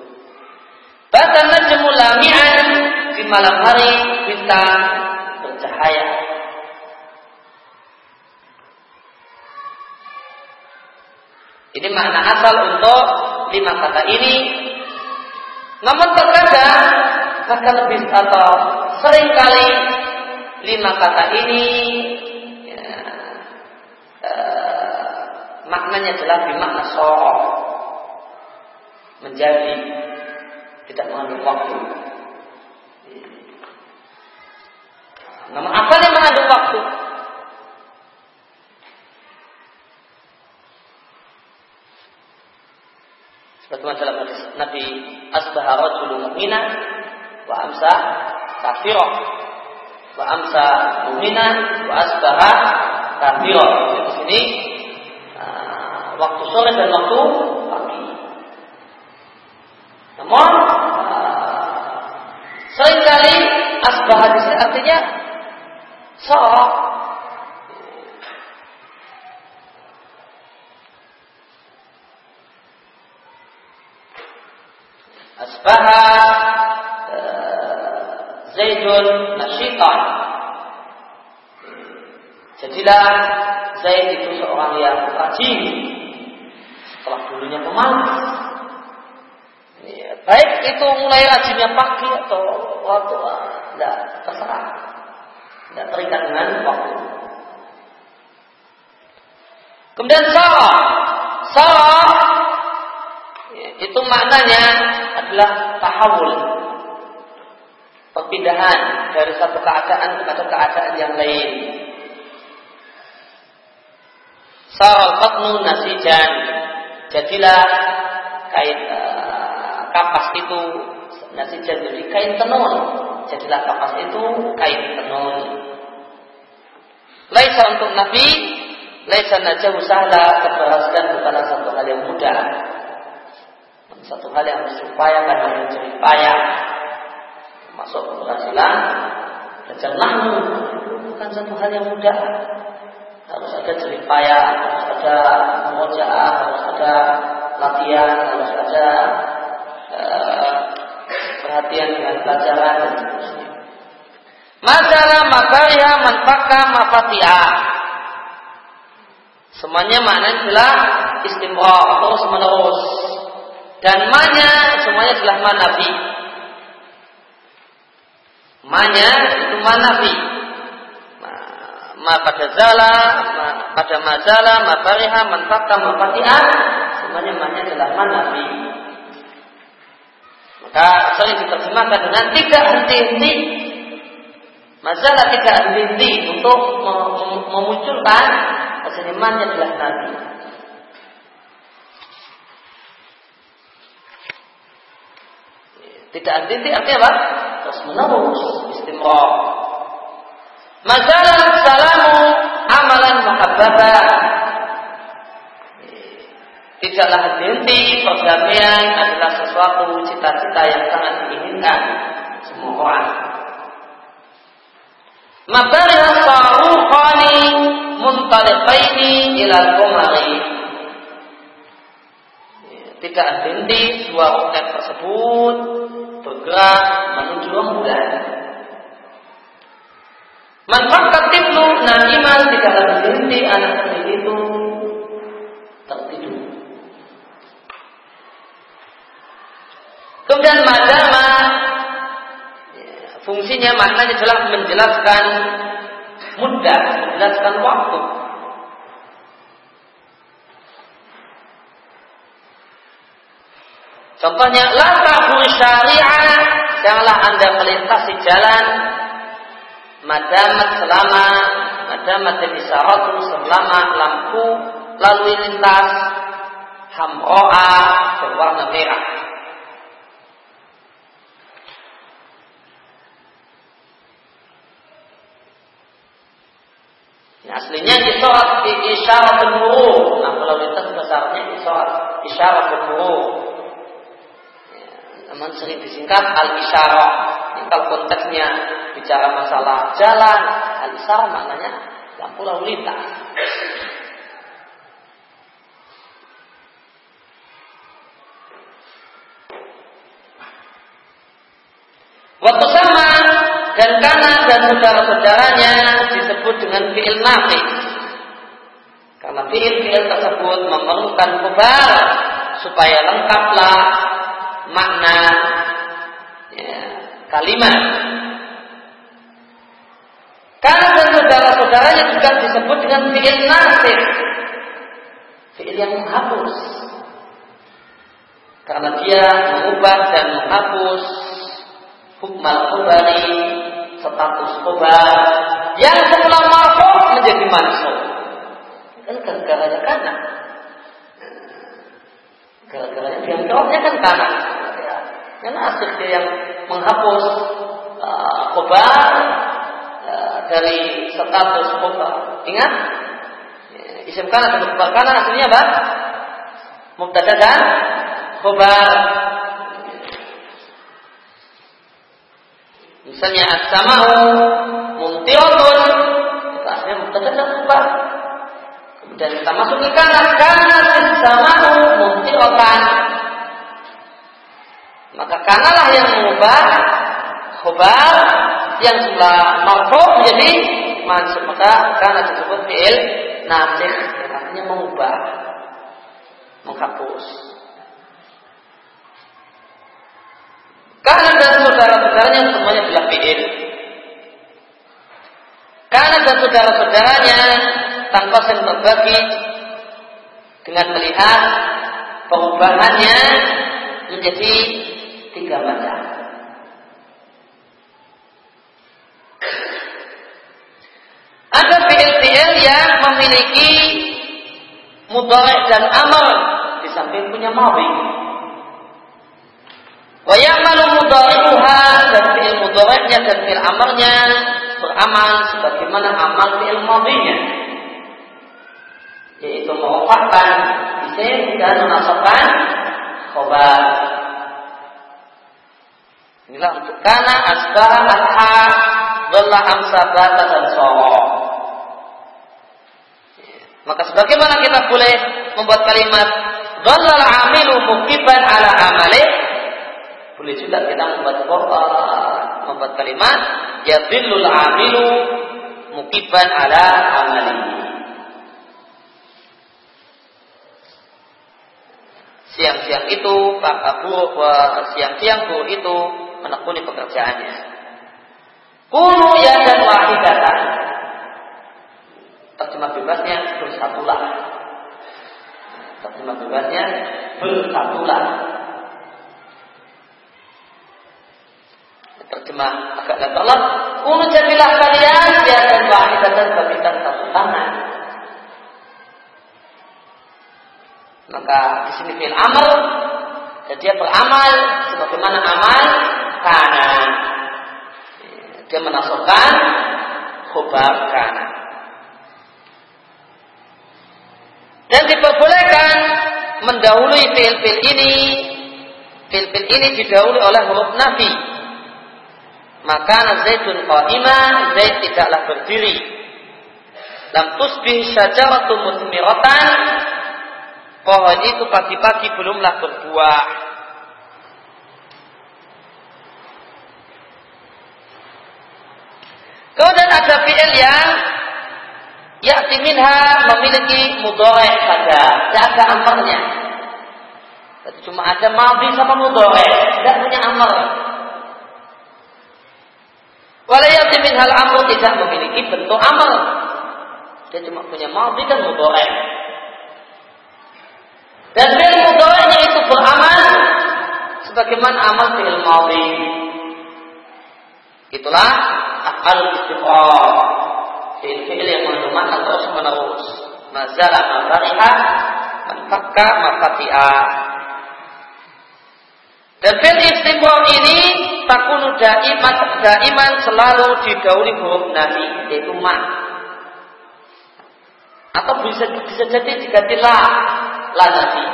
Bahkan najmu lami'an di malam hari bintang bercahaya. Ini makna asal untuk lima kata ini. Namun terkadang maka lebih atau sering kali lima kata ini ya, eh, maknanya adalah bermakna soal menjadi tidak mengandung waktu. Namun apa yang mengandung waktu? Sebagaimana dalam Nabi asbaha rajulun mu'mina wa amsa kafirah wa amsa mu'mina wa asbaha kafirah. Di sini uh, waktu sore dan waktu pagi. Namun uh, sering kali asbaha di sini artinya sore Asbaha eh, Zaidun nasyitan. Jadilah Zaid itu seorang yang rajin setelah dulunya pemalas. Baik itu mulai rajinnya pagi atau waktu tidak ah, terserah, tidak terikat dengan waktu. Kemudian Sarah, Sarah itu maknanya adalah tahawul. Perpindahan dari satu keadaan kepada keadaan yang lain. Saral qatnu nasijan. Jadilah kain uh, kapas itu nasijan jadi kain tenun. Jadilah kapas itu kain tenun. Laisa untuk Nabi, laisa najahu sahla keberhasilan bukanlah satu hal yang mudah satu hal yang harus diupayakan dengan jerih payah masuk keberhasilan belajar nahmu bukan satu hal yang mudah. Harus ada jerih payah harus ada mujaah harus ada latihan harus ada uh, perhatian dengan pelajaran dan seterusnya. Masalah makariha manfaka mafatiha. Semuanya maknanya adalah istimrah terus. Menerus dan manya semuanya adalah manafi. Manya itu manafi. Ma pada zala, ma pada mazala, ma bariha, man fakta, ma fatiha, semuanya manya adalah manafi. Maka sering diterjemahkan dengan tidak henti-henti. Masalah tidak henti-henti untuk memunculkan kesenimannya adalah nabi. Tidak henti artinya apa? Terus menerus istimrar. Majalah salamu amalan muhabbaba. Tidaklah henti perdamaian adalah sesuatu cita-cita yang sangat diinginkan semua orang. Mabariha sarukhani muntaliqaini ila kumari tidak berhenti dua roket tersebut bergerak menuju rembulan. Manfaat tibnu najiman tidak berhenti anak kecil itu tertidur. Kemudian madama ya, fungsinya maknanya jelas menjelaskan mudah, menjelaskan waktu. Contohnya, la ta'bur syariah, janganlah anda melintasi jalan madamat selama madamat jadi syaratun selama lampu lalu lintas hamroa berwarna merah. Nah, aslinya isyarat isyarat muru. Nah, kalau lintas besarnya isyarat isyarat muru namun sering disingkat al-isyarah. Kalau konteksnya bicara masalah jalan, al-isyarah maknanya lampu lalu lintas. Waktu sama dan kanan dan saudara-saudaranya disebut dengan fi'il nafi. Karena fi'il-fi'il tersebut memerlukan kubal supaya lengkaplah makna ya, kalimat. Karena dan saudara-saudaranya juga disebut dengan fi'il nasir. Fi'il yang menghapus. Karena dia mengubah dan menghapus hukmal kobari, status kobar yang semula marfu menjadi mansub. Kan gara-gara gara-gara yang jawabnya kan karena karena asal dia yang menghapus uh, khobar uh, dari status khobar. Ingat? Isim kana dan khobar kana aslinya apa? Mubtada dan khobar. Misalnya as-sama'u mumtiratun aslinya mubtada dan khobar. Kemudian kita masuk ke kanan, kanan as-sama'u mumtiratan maka kanalah yang mengubah khobar yang sudah marfu menjadi mansub maka karena disebut fi'il nasikh artinya mengubah menghapus. Karena dan saudara-saudaranya semuanya adalah fi'il. Karena dan saudara-saudaranya yang terbagi dengan melihat perubahannya menjadi tiga macam. Ada fiil-fiil yang memiliki mudhari dan amal di samping punya madhi. Wa ya'malu mudhari'uha dan fiil mudhari'nya dan fiil amalnya beramal sebagaimana amal fiil madhinya. Yaitu mewafakkan isim dan menasabkan khobar. Inilah untuk karena asbara al-ha Dalla amsabata dan soro. Maka sebagaimana kita boleh membuat kalimat Dalla al-amilu mukiban ala amali Boleh juga kita membuat membuat kalimat Yadillul amilu mukiban ala amali Siang-siang itu Abu siang-siang bu itu menekuni pekerjaannya. Kunu ya dan wahidatan. Terjemah bebasnya bersatulah. Terjemah bebasnya bersatulah. Terjemah agak gagal. Kunu jadilah kalian ya dan wahidatan bagikan satu tangan. Maka di sini fil amal dan dia beramal sebagaimana amal kana. Dia menasukkan khobar kana. Dan diperbolehkan mendahului fil-fil ini fil-fil ini didahului oleh huruf nafi. Maka Zaidun qa'imah, Zaid tidaklah berdiri. Lam tusbih syajaratu musmiratan pohon itu pagi-pagi belumlah berbuah. Kemudian ada fi'il yang Ya'ti minha memiliki mudore saja, tidak ada amarnya. Cuma ada madhi sama mudore, tidak punya amar. Walayati minhal amr tidak memiliki bentuk amal. Dia cuma punya madhi dan mudore. Dan fi'il mudorenya itu beramal sebagaimana amal fi'il madhi. Itulah al-istiqamah fiil-fiil yang menggunakan terus menerus. Mazala mabariha mafati'a. Dan fiil istiqom ini takunu daiman, daiman selalu didahului huruf nabi yaitu ma. Atau bisa bisa jadi diganti la la nabi.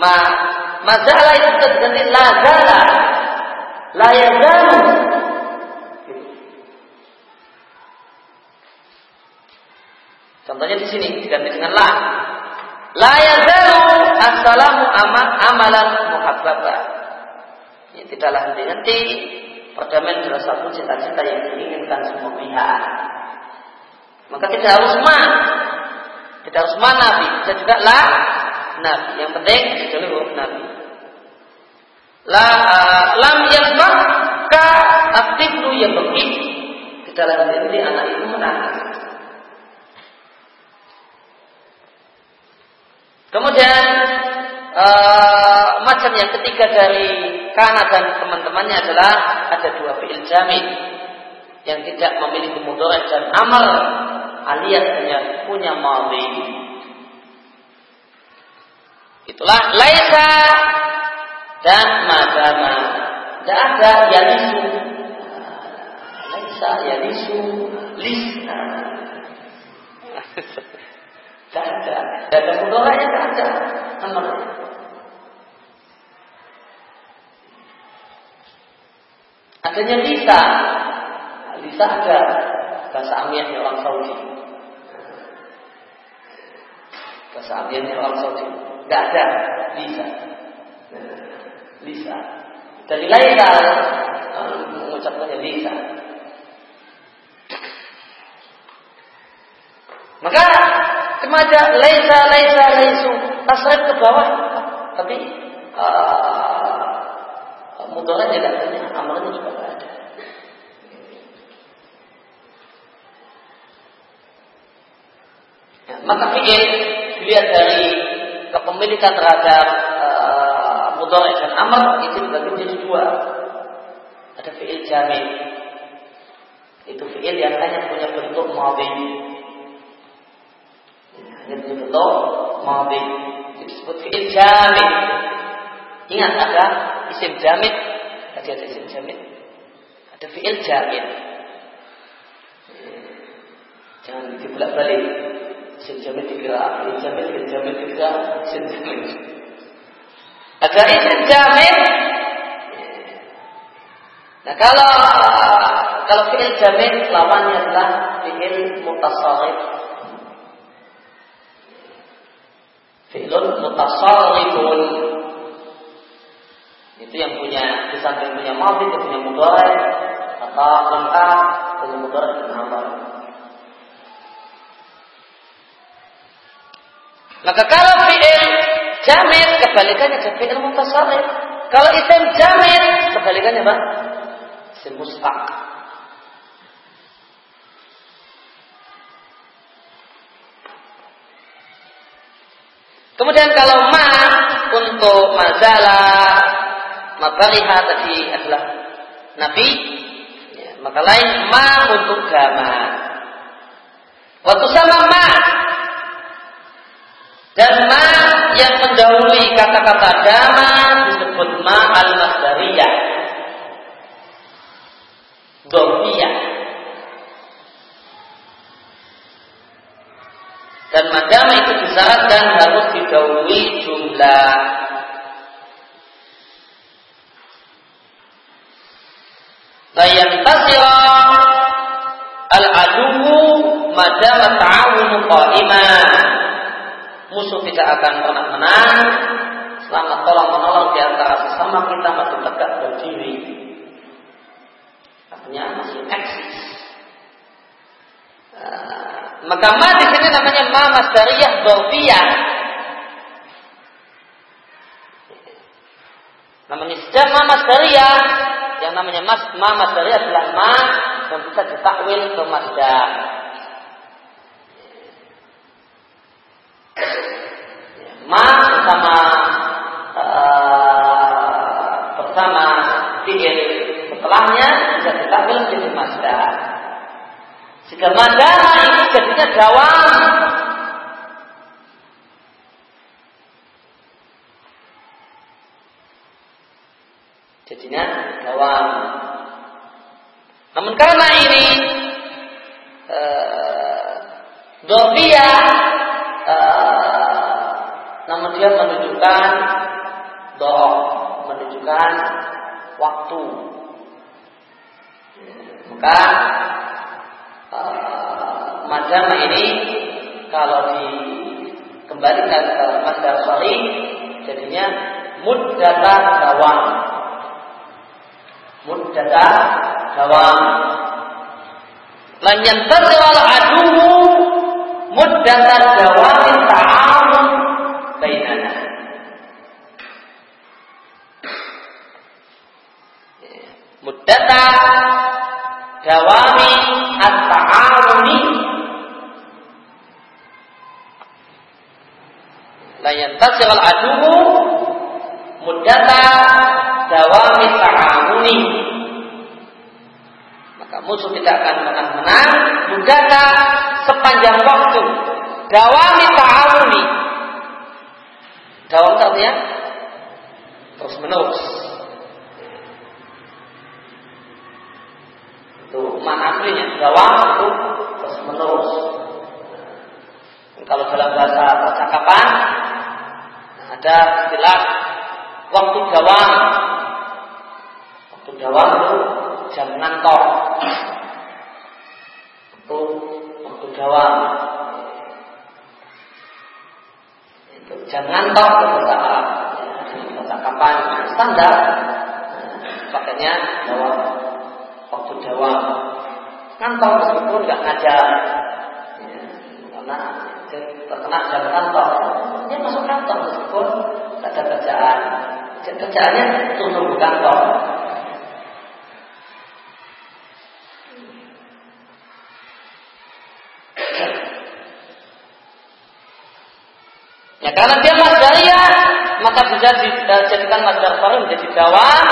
Ma mazala itu bisa diganti la zala la yazalu Contohnya di sini diganti dengan la. La yazalu assalamu amal amalan muhabbaba. Ini tidaklah henti-henti perdamaian adalah satu cita-cita yang diinginkan semua pihak. Maka tidak harus ma, tidak harus ma nabi, bisa juga la nabi. Yang penting kecuali huruf nabi. La uh, lam yasmah ka aktiflu yang begitu. Tidaklah henti-henti anak itu menangis. Kemudian uh, macam yang ketiga dari Kana dan teman-temannya adalah ada dua fi'il jamin yang tidak memiliki mudarat dan amal alias punya punya madhi. Itulah laisa dan madama. Tidak ada yalisu. Laisa yalisu lisna. Tidak ada. Tidak ada mudoranya, tidak ada. Amarnya. Adanya Lisa. Lisa ada. Bahasa Amiannya orang Saudi. Bahasa Amiannya orang Saudi. Tidak ada. Lisa. Lisa. Dari Laisa mengucapkannya Lisa. Maka Semacam laisa laisa laisu tasrif ke bawah tapi uh, mudarat tidak ada amalnya juga tidak ada maka fi'il dilihat dari kepemilikan terhadap uh, dan amal itu dibagi menjadi dua ada fi'il jamin itu fi'il yang hanya punya bentuk mawin ini betul-betul madhi. Itu disebut fi'il jamid. Ingat ada isim jamid. Tadi ada isim jamid. Ada fi'il jamid. Jangan dibulak balik. Fi'il jamid dikira, isim jamid. Ada isim jamid. Nah kalau kalau fi'il jamid lawannya adalah fi'il mutasarrif fi'lun mutasarrifun itu yang punya di samping punya madhi punya mudhari atau lengkap punya mudhari dan amal maka kalau fi'il jamir kebalikannya ke fi'il mutasarrif kalau isim jamir kebalikannya apa? isim mustaq Kemudian kalau ma untuk mazalah mabariha tadi adalah nabi, ya, maka lain ma untuk gama. Waktu sama ma dan ma yang mendahului kata-kata gama disebut ma al-masdariyah. Dorfiyah. Dan madam itu disyaratkan harus didahului jumlah. Bayan tasira al-aduwu madam ta'awunu qa'ima. Musuh tidak akan pernah menang selama tolong menolong di antara sesama kita masih tegak berdiri. Artinya masih eksis. Uh, maka ma di sini namanya ma masdariyah dorfiyah. Namanya sejak ma masdariyah yang namanya mas ma masdariyah adalah ma yang bisa ditakwil ke masdar. Ma bersama uh, bersama fiil setelahnya bisa ditakwil menjadi masdar. Jika masdar ini jadinya dawam. Jadinya dawam. Namun karena ini Dovia menunjukkan doa, menunjukkan waktu. Maka uh, majama ini kalau dikembalikan ke masdar sorry jadinya muddata dawam. Muddata dawam. Lan yantazir aduhu muddata dawamin ta'awun Muddata dawami at-ta'awuni. La yantasir al-aduhu muddata dawami ta'awuni maka musuh tidak akan pernah menang muddata sepanjang waktu. Dawami ta'awuni Dawam artinya terus menerus. Itu mana aslinya dawam itu terus menerus. Kalau dalam bahasa percakapan ada istilah waktu dawam. Waktu dawam itu jam ngantor. Itu waktu dawam. Jangan toh bahasa Arab. Bahasa standar pakainya jawab jawab. Ngantor meskipun nggak ngajar. Karena terkena jam kantor. Dia masuk kantor meskipun tidak ada kerjaan. Kerjaannya tunggu kantor. Ya karena dia masdariyah, maka bisa dijadikan masdar faru menjadi dawam.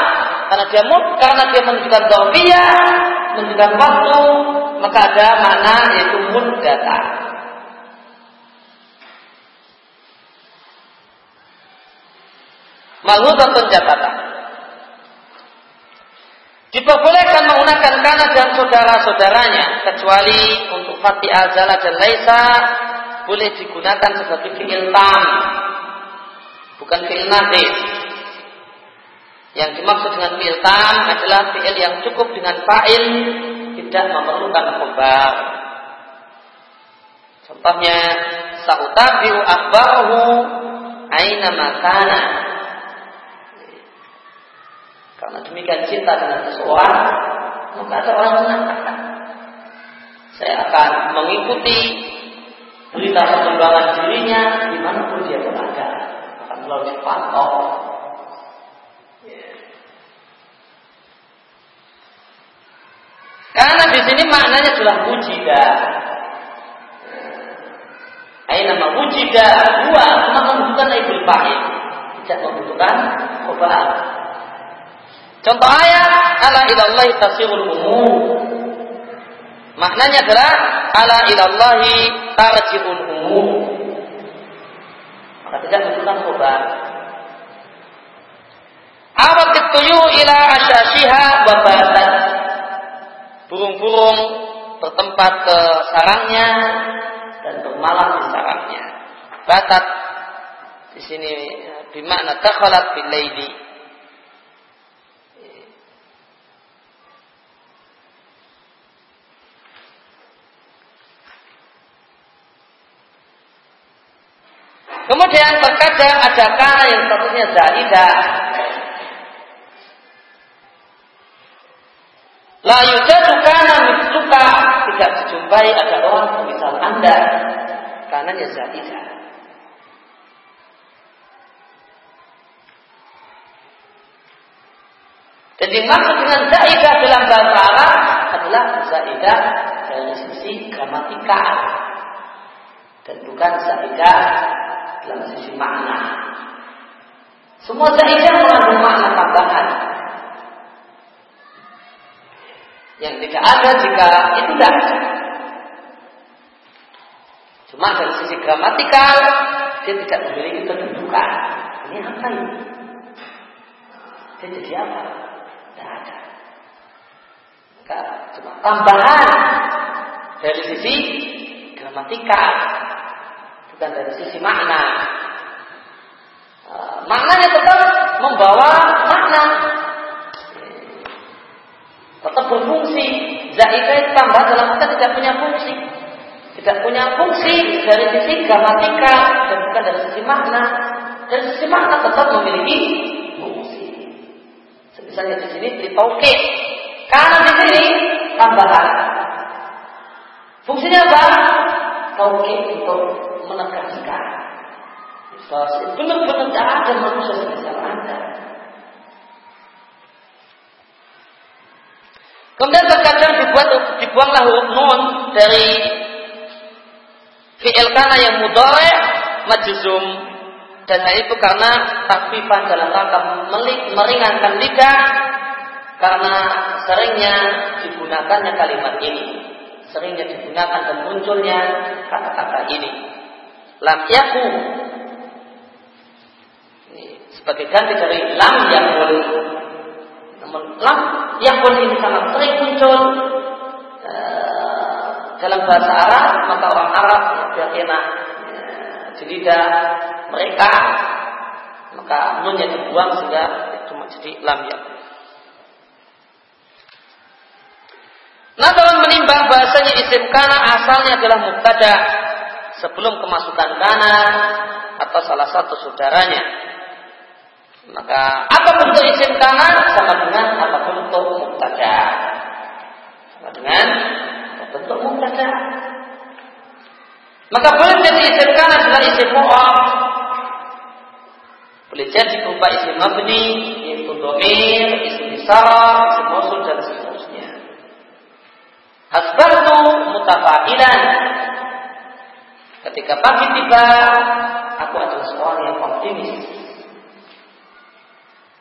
Karena dia karena dia menunjukkan dorfiyah, menunjukkan waktu, maka ada mana yaitu muddata. Malhudatun jatatan. Diperbolehkan menggunakan kana dan saudara-saudaranya kecuali untuk fati azala dan laisa boleh digunakan sebagai fi'il tam bukan fi'il nadif yang dimaksud dengan fi'il tam adalah fi'il yang cukup dengan fa'il tidak memerlukan khobar contohnya sautabiu akhbarahu aina makana karena demikian cinta dengan seseorang maka ada orang mengatakan saya akan mengikuti berita perkembangan dirinya di mana pun dia berada. Akan melalui pantau. Karena di sini maknanya adalah wujida. Aina nama wujida dua maka membutuhkan ibul fa'il. Tidak membutuhkan khobar. Contoh ayat ala ilallahi tasirul umur Maknanya adalah ala ilallahi tarji'un umum. Maka tidak membutuhkan khobar. Awat tuyu ila asyashiha babatat. Burung-burung bertempat ke sarangnya dan bermalam di sarangnya. Batat di sini bermakna takhalat bil laili Kemudian terkadang ada kana yang statusnya zaidah. La yujadu kana misluka tidak dijumpai ada orang semisal Anda. Kanannya zaidah. Jadi maksud dengan zaidah dalam bahasa Arab adalah zaidah dari sisi gramatikal dan bukan zaidah dalam sisi makna. Semua zaidah mengandung makna tambahan. Yang tidak ada jika itu tidak Cuma dari sisi gramatikal dia tidak memiliki kedudukan. Ini apa ini? Dia jadi apa? Tidak ada. Maka cuma tambahan dari sisi gramatikal bukan dari sisi makna. E, maknanya tetap membawa makna. Tetap berfungsi. Zaidah tambah dalam kata tidak punya fungsi. Tidak punya fungsi dari sisi gramatika dan bukan dari sisi makna. Dari sisi makna tetap memiliki fungsi. Misalnya di sini ditauke. Karena di sini tambahan. Fungsinya apa? Tauke untuk menegaskan. Benar-benar ada manusia sebesar Anda. Kemudian terkadang dibuat dibuanglah huruf nun dari fi'il kana yang mudore majuzum. Dan itu karena takfifan dalam rangka meringankan lidah karena seringnya digunakannya kalimat ini. Seringnya digunakan dan munculnya kata-kata ini. Lam yaku. Sebagai ganti dari lam yakul lam yakul ini sangat sering muncul uh, dalam bahasa Arab maka orang Arab ya, enak uh, di lidah mereka maka nunnya dibuang sehingga cuma jadi lam yakul Nah dalam menimbang bahasanya isim kana asalnya adalah mubtada sebelum kemasukan kanan atau salah satu saudaranya. Maka apa bentuk isim kanan sama dengan apa bentuk mubtada. Sama dengan bentuk mubtada. Maka boleh jadi isim kanan adalah isim mu'ab. Boleh jadi berupa isim mabni, yaitu domir, isim isara, isim musul dan seterusnya. Asbatu mutafa'ilan Ketika pagi tiba, aku adalah seorang yang optimis.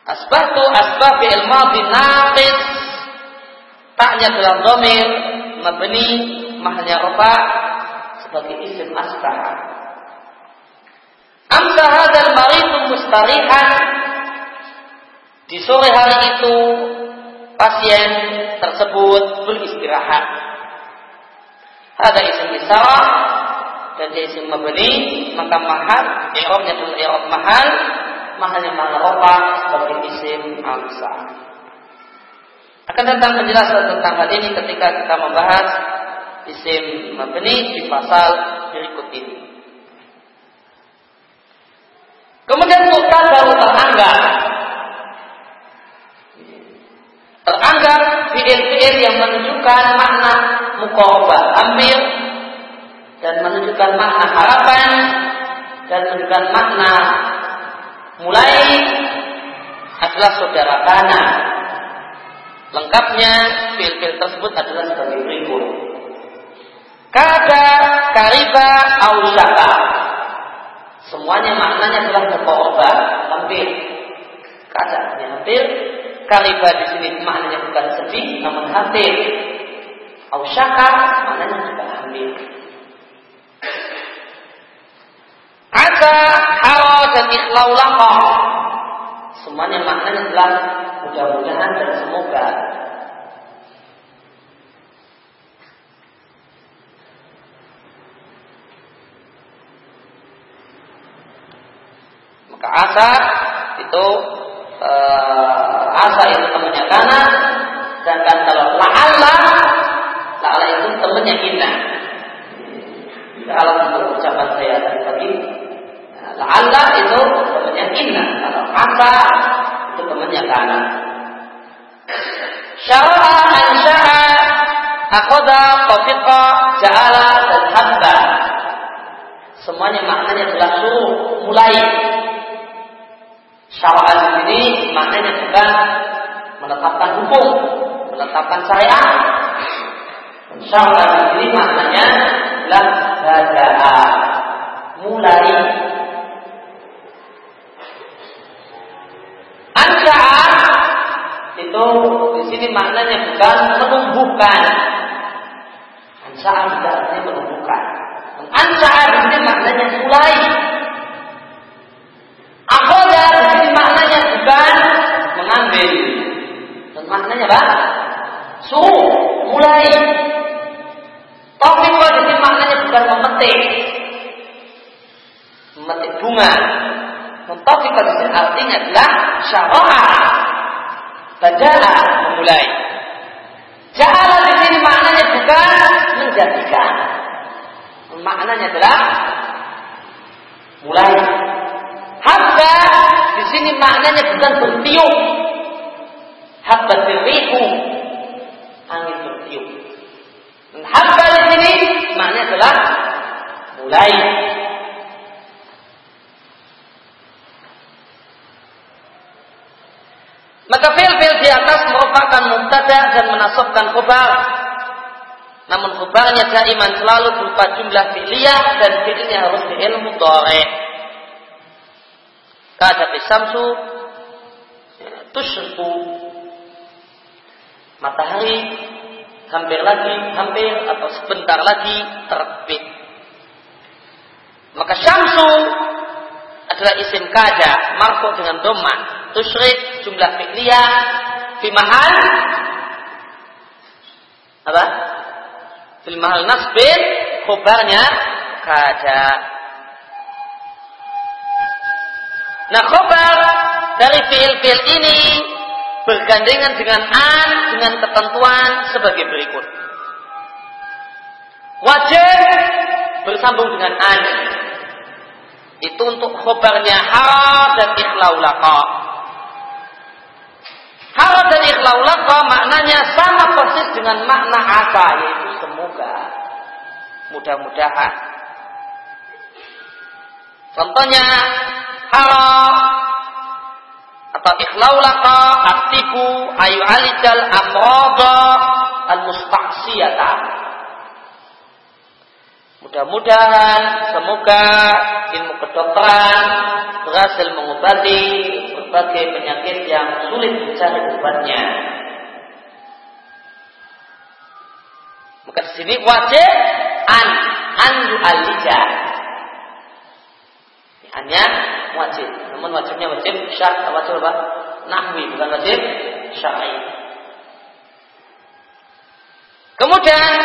Asbahtu asbah fi'il madhi naqis. Taknya dalam domir, mabni, mahnya rofa sebagai isim asbah. Amsa hadal maritu mustarihan. Di sore hari itu, pasien tersebut beristirahat. Ada isim isara dan dia isim mabni maka mahal i'rabnya adalah i'rab mahal mahalnya mana? Rofa sebagai isim amsa akan datang penjelasan tentang hal ini ketika kita membahas isim mabni di pasal berikut ini. Kemudian baru teranggap teranggap fiil-fiil yang menunjukkan makna mukorobah hampir dan menunjukkan makna harapan dan menunjukkan makna mulai adalah saudara kana. Lengkapnya fil-fil tersebut adalah sebagai berikut. Kada, kariba, ausyaka. Semuanya maknanya adalah mukorobah, hampir. Kada hampir. Kariba di sini maknanya bukan sedih, namun hampir. Ausyaka maknanya juga hampir. Hawa, dan ikhlau Semuanya maknanya adalah mudah-mudahan dan semoga. Maka asa itu uh, asa itu temannya kanan, sedangkan kalau la'alla, la'alla itu temannya inna. Kalau untuk ucapan saya tadi pagi, La'alla itu temannya inna. Kalau asa itu temannya kana. Syara'a ansya'a akhoda tafiqa ja'ala dan habba. Semuanya maknanya adalah suruh mulai. Syara'a di sini maknanya bukan menetapkan hukum, menetapkan syariat. Syara'a di sini maknanya adalah bada'a mulai Ansa'ah itu di sini maknanya bukan menumbuhkan. Ansa'ah tidak artinya menumbuhkan. Ansa'ah di sini maknanya mulai. Akhoda di sini maknanya bukan mengambil. Dan maknanya apa? Suruh, mulai. Topik di sini maknanya bukan memetik. Memetik bunga. Topik di sini artinya adalah syara'ah Badala memulai. Ja'ala di sini maknanya bukan menjadikan. Maknanya adalah mulai. Habba di sini maknanya bukan bertiup. Habba dirihu angin bertiup. Habba di sini maknanya adalah mulai. Maka fil-fil di atas merupakan mubtada dan menasabkan khobar. Namun khobarnya daiman selalu berupa jumlah fi'liyah dan fi'ilnya harus di ilmu dore. Kata samsu tusyriku matahari hampir lagi, hampir atau sebentar lagi terbit. Maka syamsu adalah isim kada marfu dengan doman tusyrik jumlah fi'liyah fi mahal apa? Fil mahal nasbin khobarnya kada. Nah khobar dari fi'il-fi'il ini bergandengan dengan an dengan ketentuan sebagai berikut. Wajib bersambung dengan an. Itu untuk khobarnya ha dan ikhlaulaqa. Harap dan ikhlaulaka maknanya sama persis dengan makna asa yaitu semoga. Mudah-mudahan. Contohnya harap atau ikhlaulaka aktibu ayu alijal amroba al mustaqsiyata. Mudah-mudahan semoga ilmu kedokteran berhasil mengobati berbagai penyakit yang sulit dicari obatnya. Maka di sini wajib an an alija. Hanya wajib. Namun wajibnya wajib syarat wajib apa? Nahwi bukan wajib syar'i. Kemudian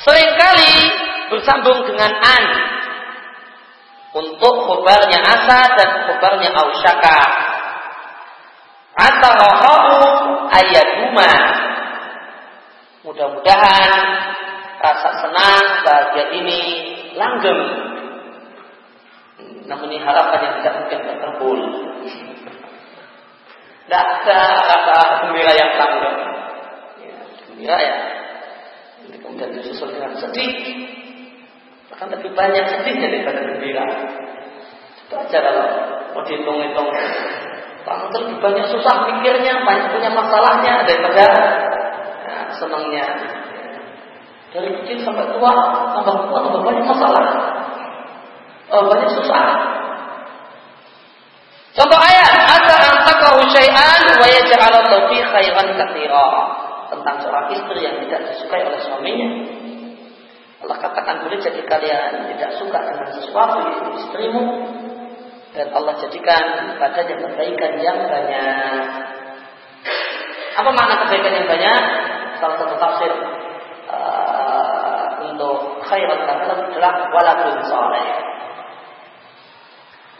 sering kali bersambung dengan an untuk khobarnya asa dan khobarnya ausyaka. Atarahu ayaduma. Mudah-mudahan rasa senang bahagia ini langgeng. Namun ini harapan yang tidak mungkin terkabul. Tidak ada rasa gembira yang langgeng. Ya, gembira ya. Kemudian disusul dengan sedih akan lebih banyak sedihnya daripada gembira. Itu aja kalau mau dihitung-hitung. Kamu lebih banyak susah pikirnya, banyak punya masalahnya daripada ya, senangnya. Dari kecil sampai tua, tambah tua, tambah banyak masalah. Oh, banyak susah. Contoh ayat, asa antakahu syai'an wa yaj'alallahu fi khairan katsira. Tentang seorang istri yang tidak disukai oleh suaminya, Allah katakan boleh jadi kalian tidak suka dengan sesuatu yaitu istrimu dan Allah jadikan padanya kebaikan yang banyak. Apa makna kebaikan yang banyak? Salah satu tafsir uh, untuk khairat kata adalah walaupun soleh.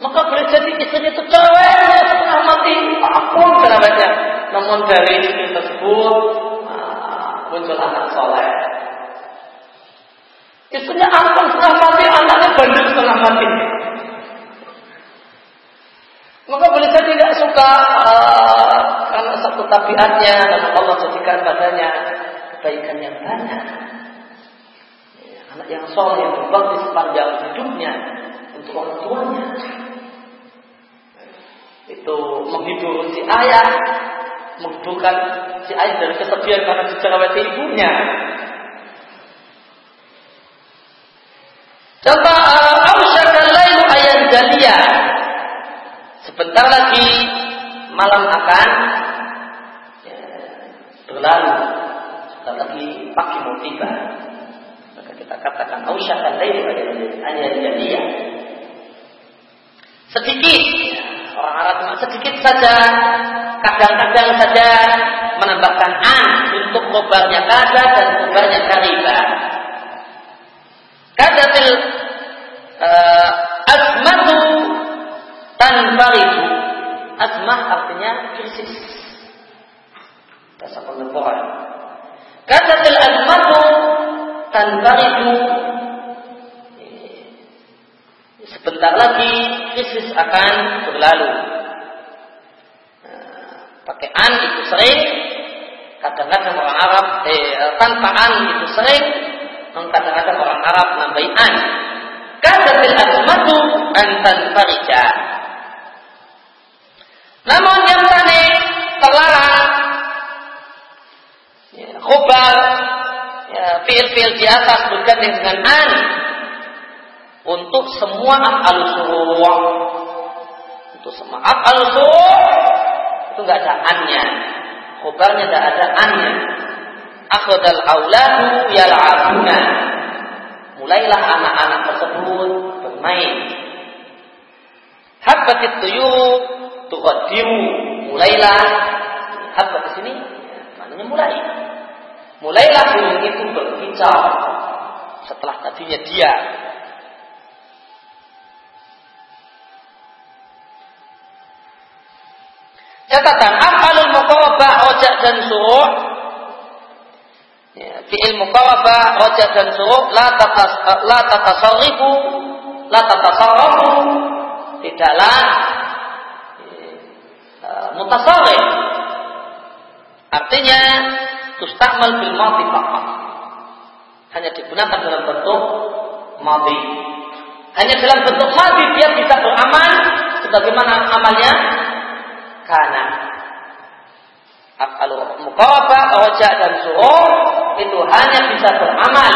Maka boleh jadi istrinya itu cewek setengah mati, apa pun kerabatnya. Namun dari istri tersebut uh, muncul anak soleh. Istrinya ampun setengah mati, anaknya bandel setengah mati. Maka boleh jadi tidak suka uh, karena satu tabiatnya dan Allah jadikan padanya kebaikan yang banyak. Ya, anak yang soleh yang berbakti sepanjang hidupnya untuk orang tuanya. Itu menghibur si ayah, menghiburkan si ayah dari kesedihan karena dicereweti ibunya. Contoh Ausyaka lailu ayat jalia. Sebentar lagi malam akan ya, berlalu. Sebentar lagi pagi mau tiba. Maka kita katakan Ausyaka lailu ayat jalia. Sedikit orang Arab sedikit saja kadang-kadang saja menambahkan an untuk kobarnya kada dan kobarnya karibah Kadatil uh, azmatu tanfaridu. Azmah artinya krisis. Bahasa kontemporer. Kadatil azmatu tanfaridu. Sebentar lagi krisis akan berlalu. Nah, pakai an itu sering. Kadang-kadang orang Arab eh, tanpa an itu sering kadang-kadang orang Arab nambahin an. Kadatil azmatu antan farija. Namun yang tadi terlarang. Ya, khubal ya, fil-fil di atas berganti dengan an. Untuk semua af'al suruh. Untuk semua af'al suruh itu nggak ada annya. Khobarnya tidak ada annya. Akhadal auladu yal'abuna. Mulailah anak-anak tersebut bermain. Habbatit tuyuru tuqaddimu. Mulailah habbat di sini ya, maknanya mulai. Mulailah burung itu berkicau setelah tadinya dia Catatan afalul muqarrabah ojak dan suruh fi'il muqarabah roja dan suruh la tatas la tatasarrifu la tatasarrafu tidaklah mutasarrif. Artinya tustakmal bil madhi faqat. Hanya digunakan dalam bentuk madhi. Hanya dalam bentuk madhi dia bisa beramal sebagaimana amalnya. Karena Af'alul muqarabah, roja dan suruh itu hanya bisa beramal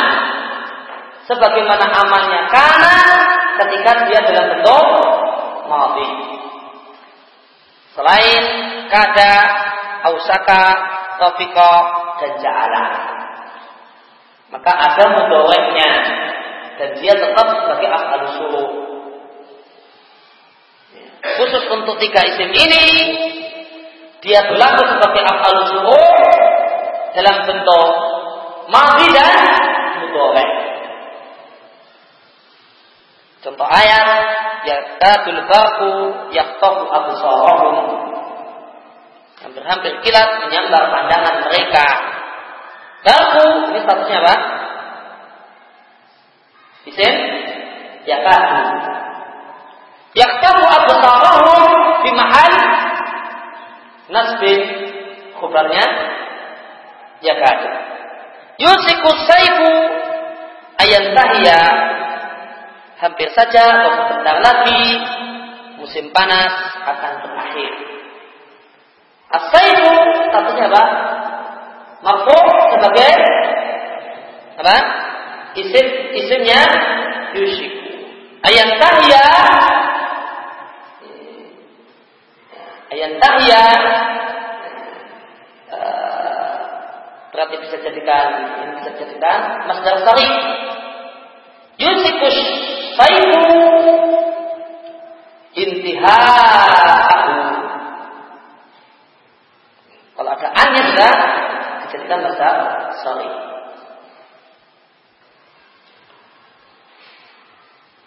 sebagaimana amalnya karena ketika dia dalam bentuk madhi. Selain kada, ausaka, tofiko, dan ja'ala. Maka ada mudawainya dan dia tetap sebagai af'al suruh. Khusus untuk tiga isim ini dia berlaku sebagai afal suruh dalam bentuk madhi dan mudhari. Contoh ayat yakadul barku yaktahu absarahum hampir-hampir kilat menyambar pandangan mereka. Barku ini statusnya apa? Isim yakadu. Yaktahu absarahum di mahal nasbin khubarnya ya kada. Yusiku saifu ayan tahya hampir saja atau sebentar lagi musim panas akan berakhir. Asaifu statusnya apa? Marfu sebagai apa? Isim isimnya yusiku. Ayat tahya ayat tahya uh, berarti bisa jadikan ini bisa jadikan masdar sari. Yusikus saifu intiha kalau ada annya bisa dijadikan masdar sari.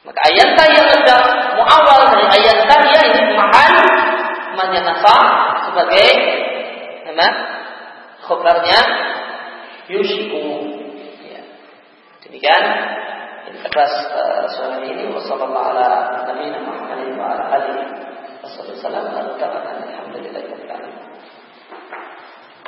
Maka ayat yang sudah muawal dari ayat tadi namanya nafa sebagai nama khobarnya yushiku. Ya. Demikian atas uh, soal ini wassalamualaikum warahmatullahi wabarakatuh. Wassalamualaikum warahmatullahi wabarakatuh.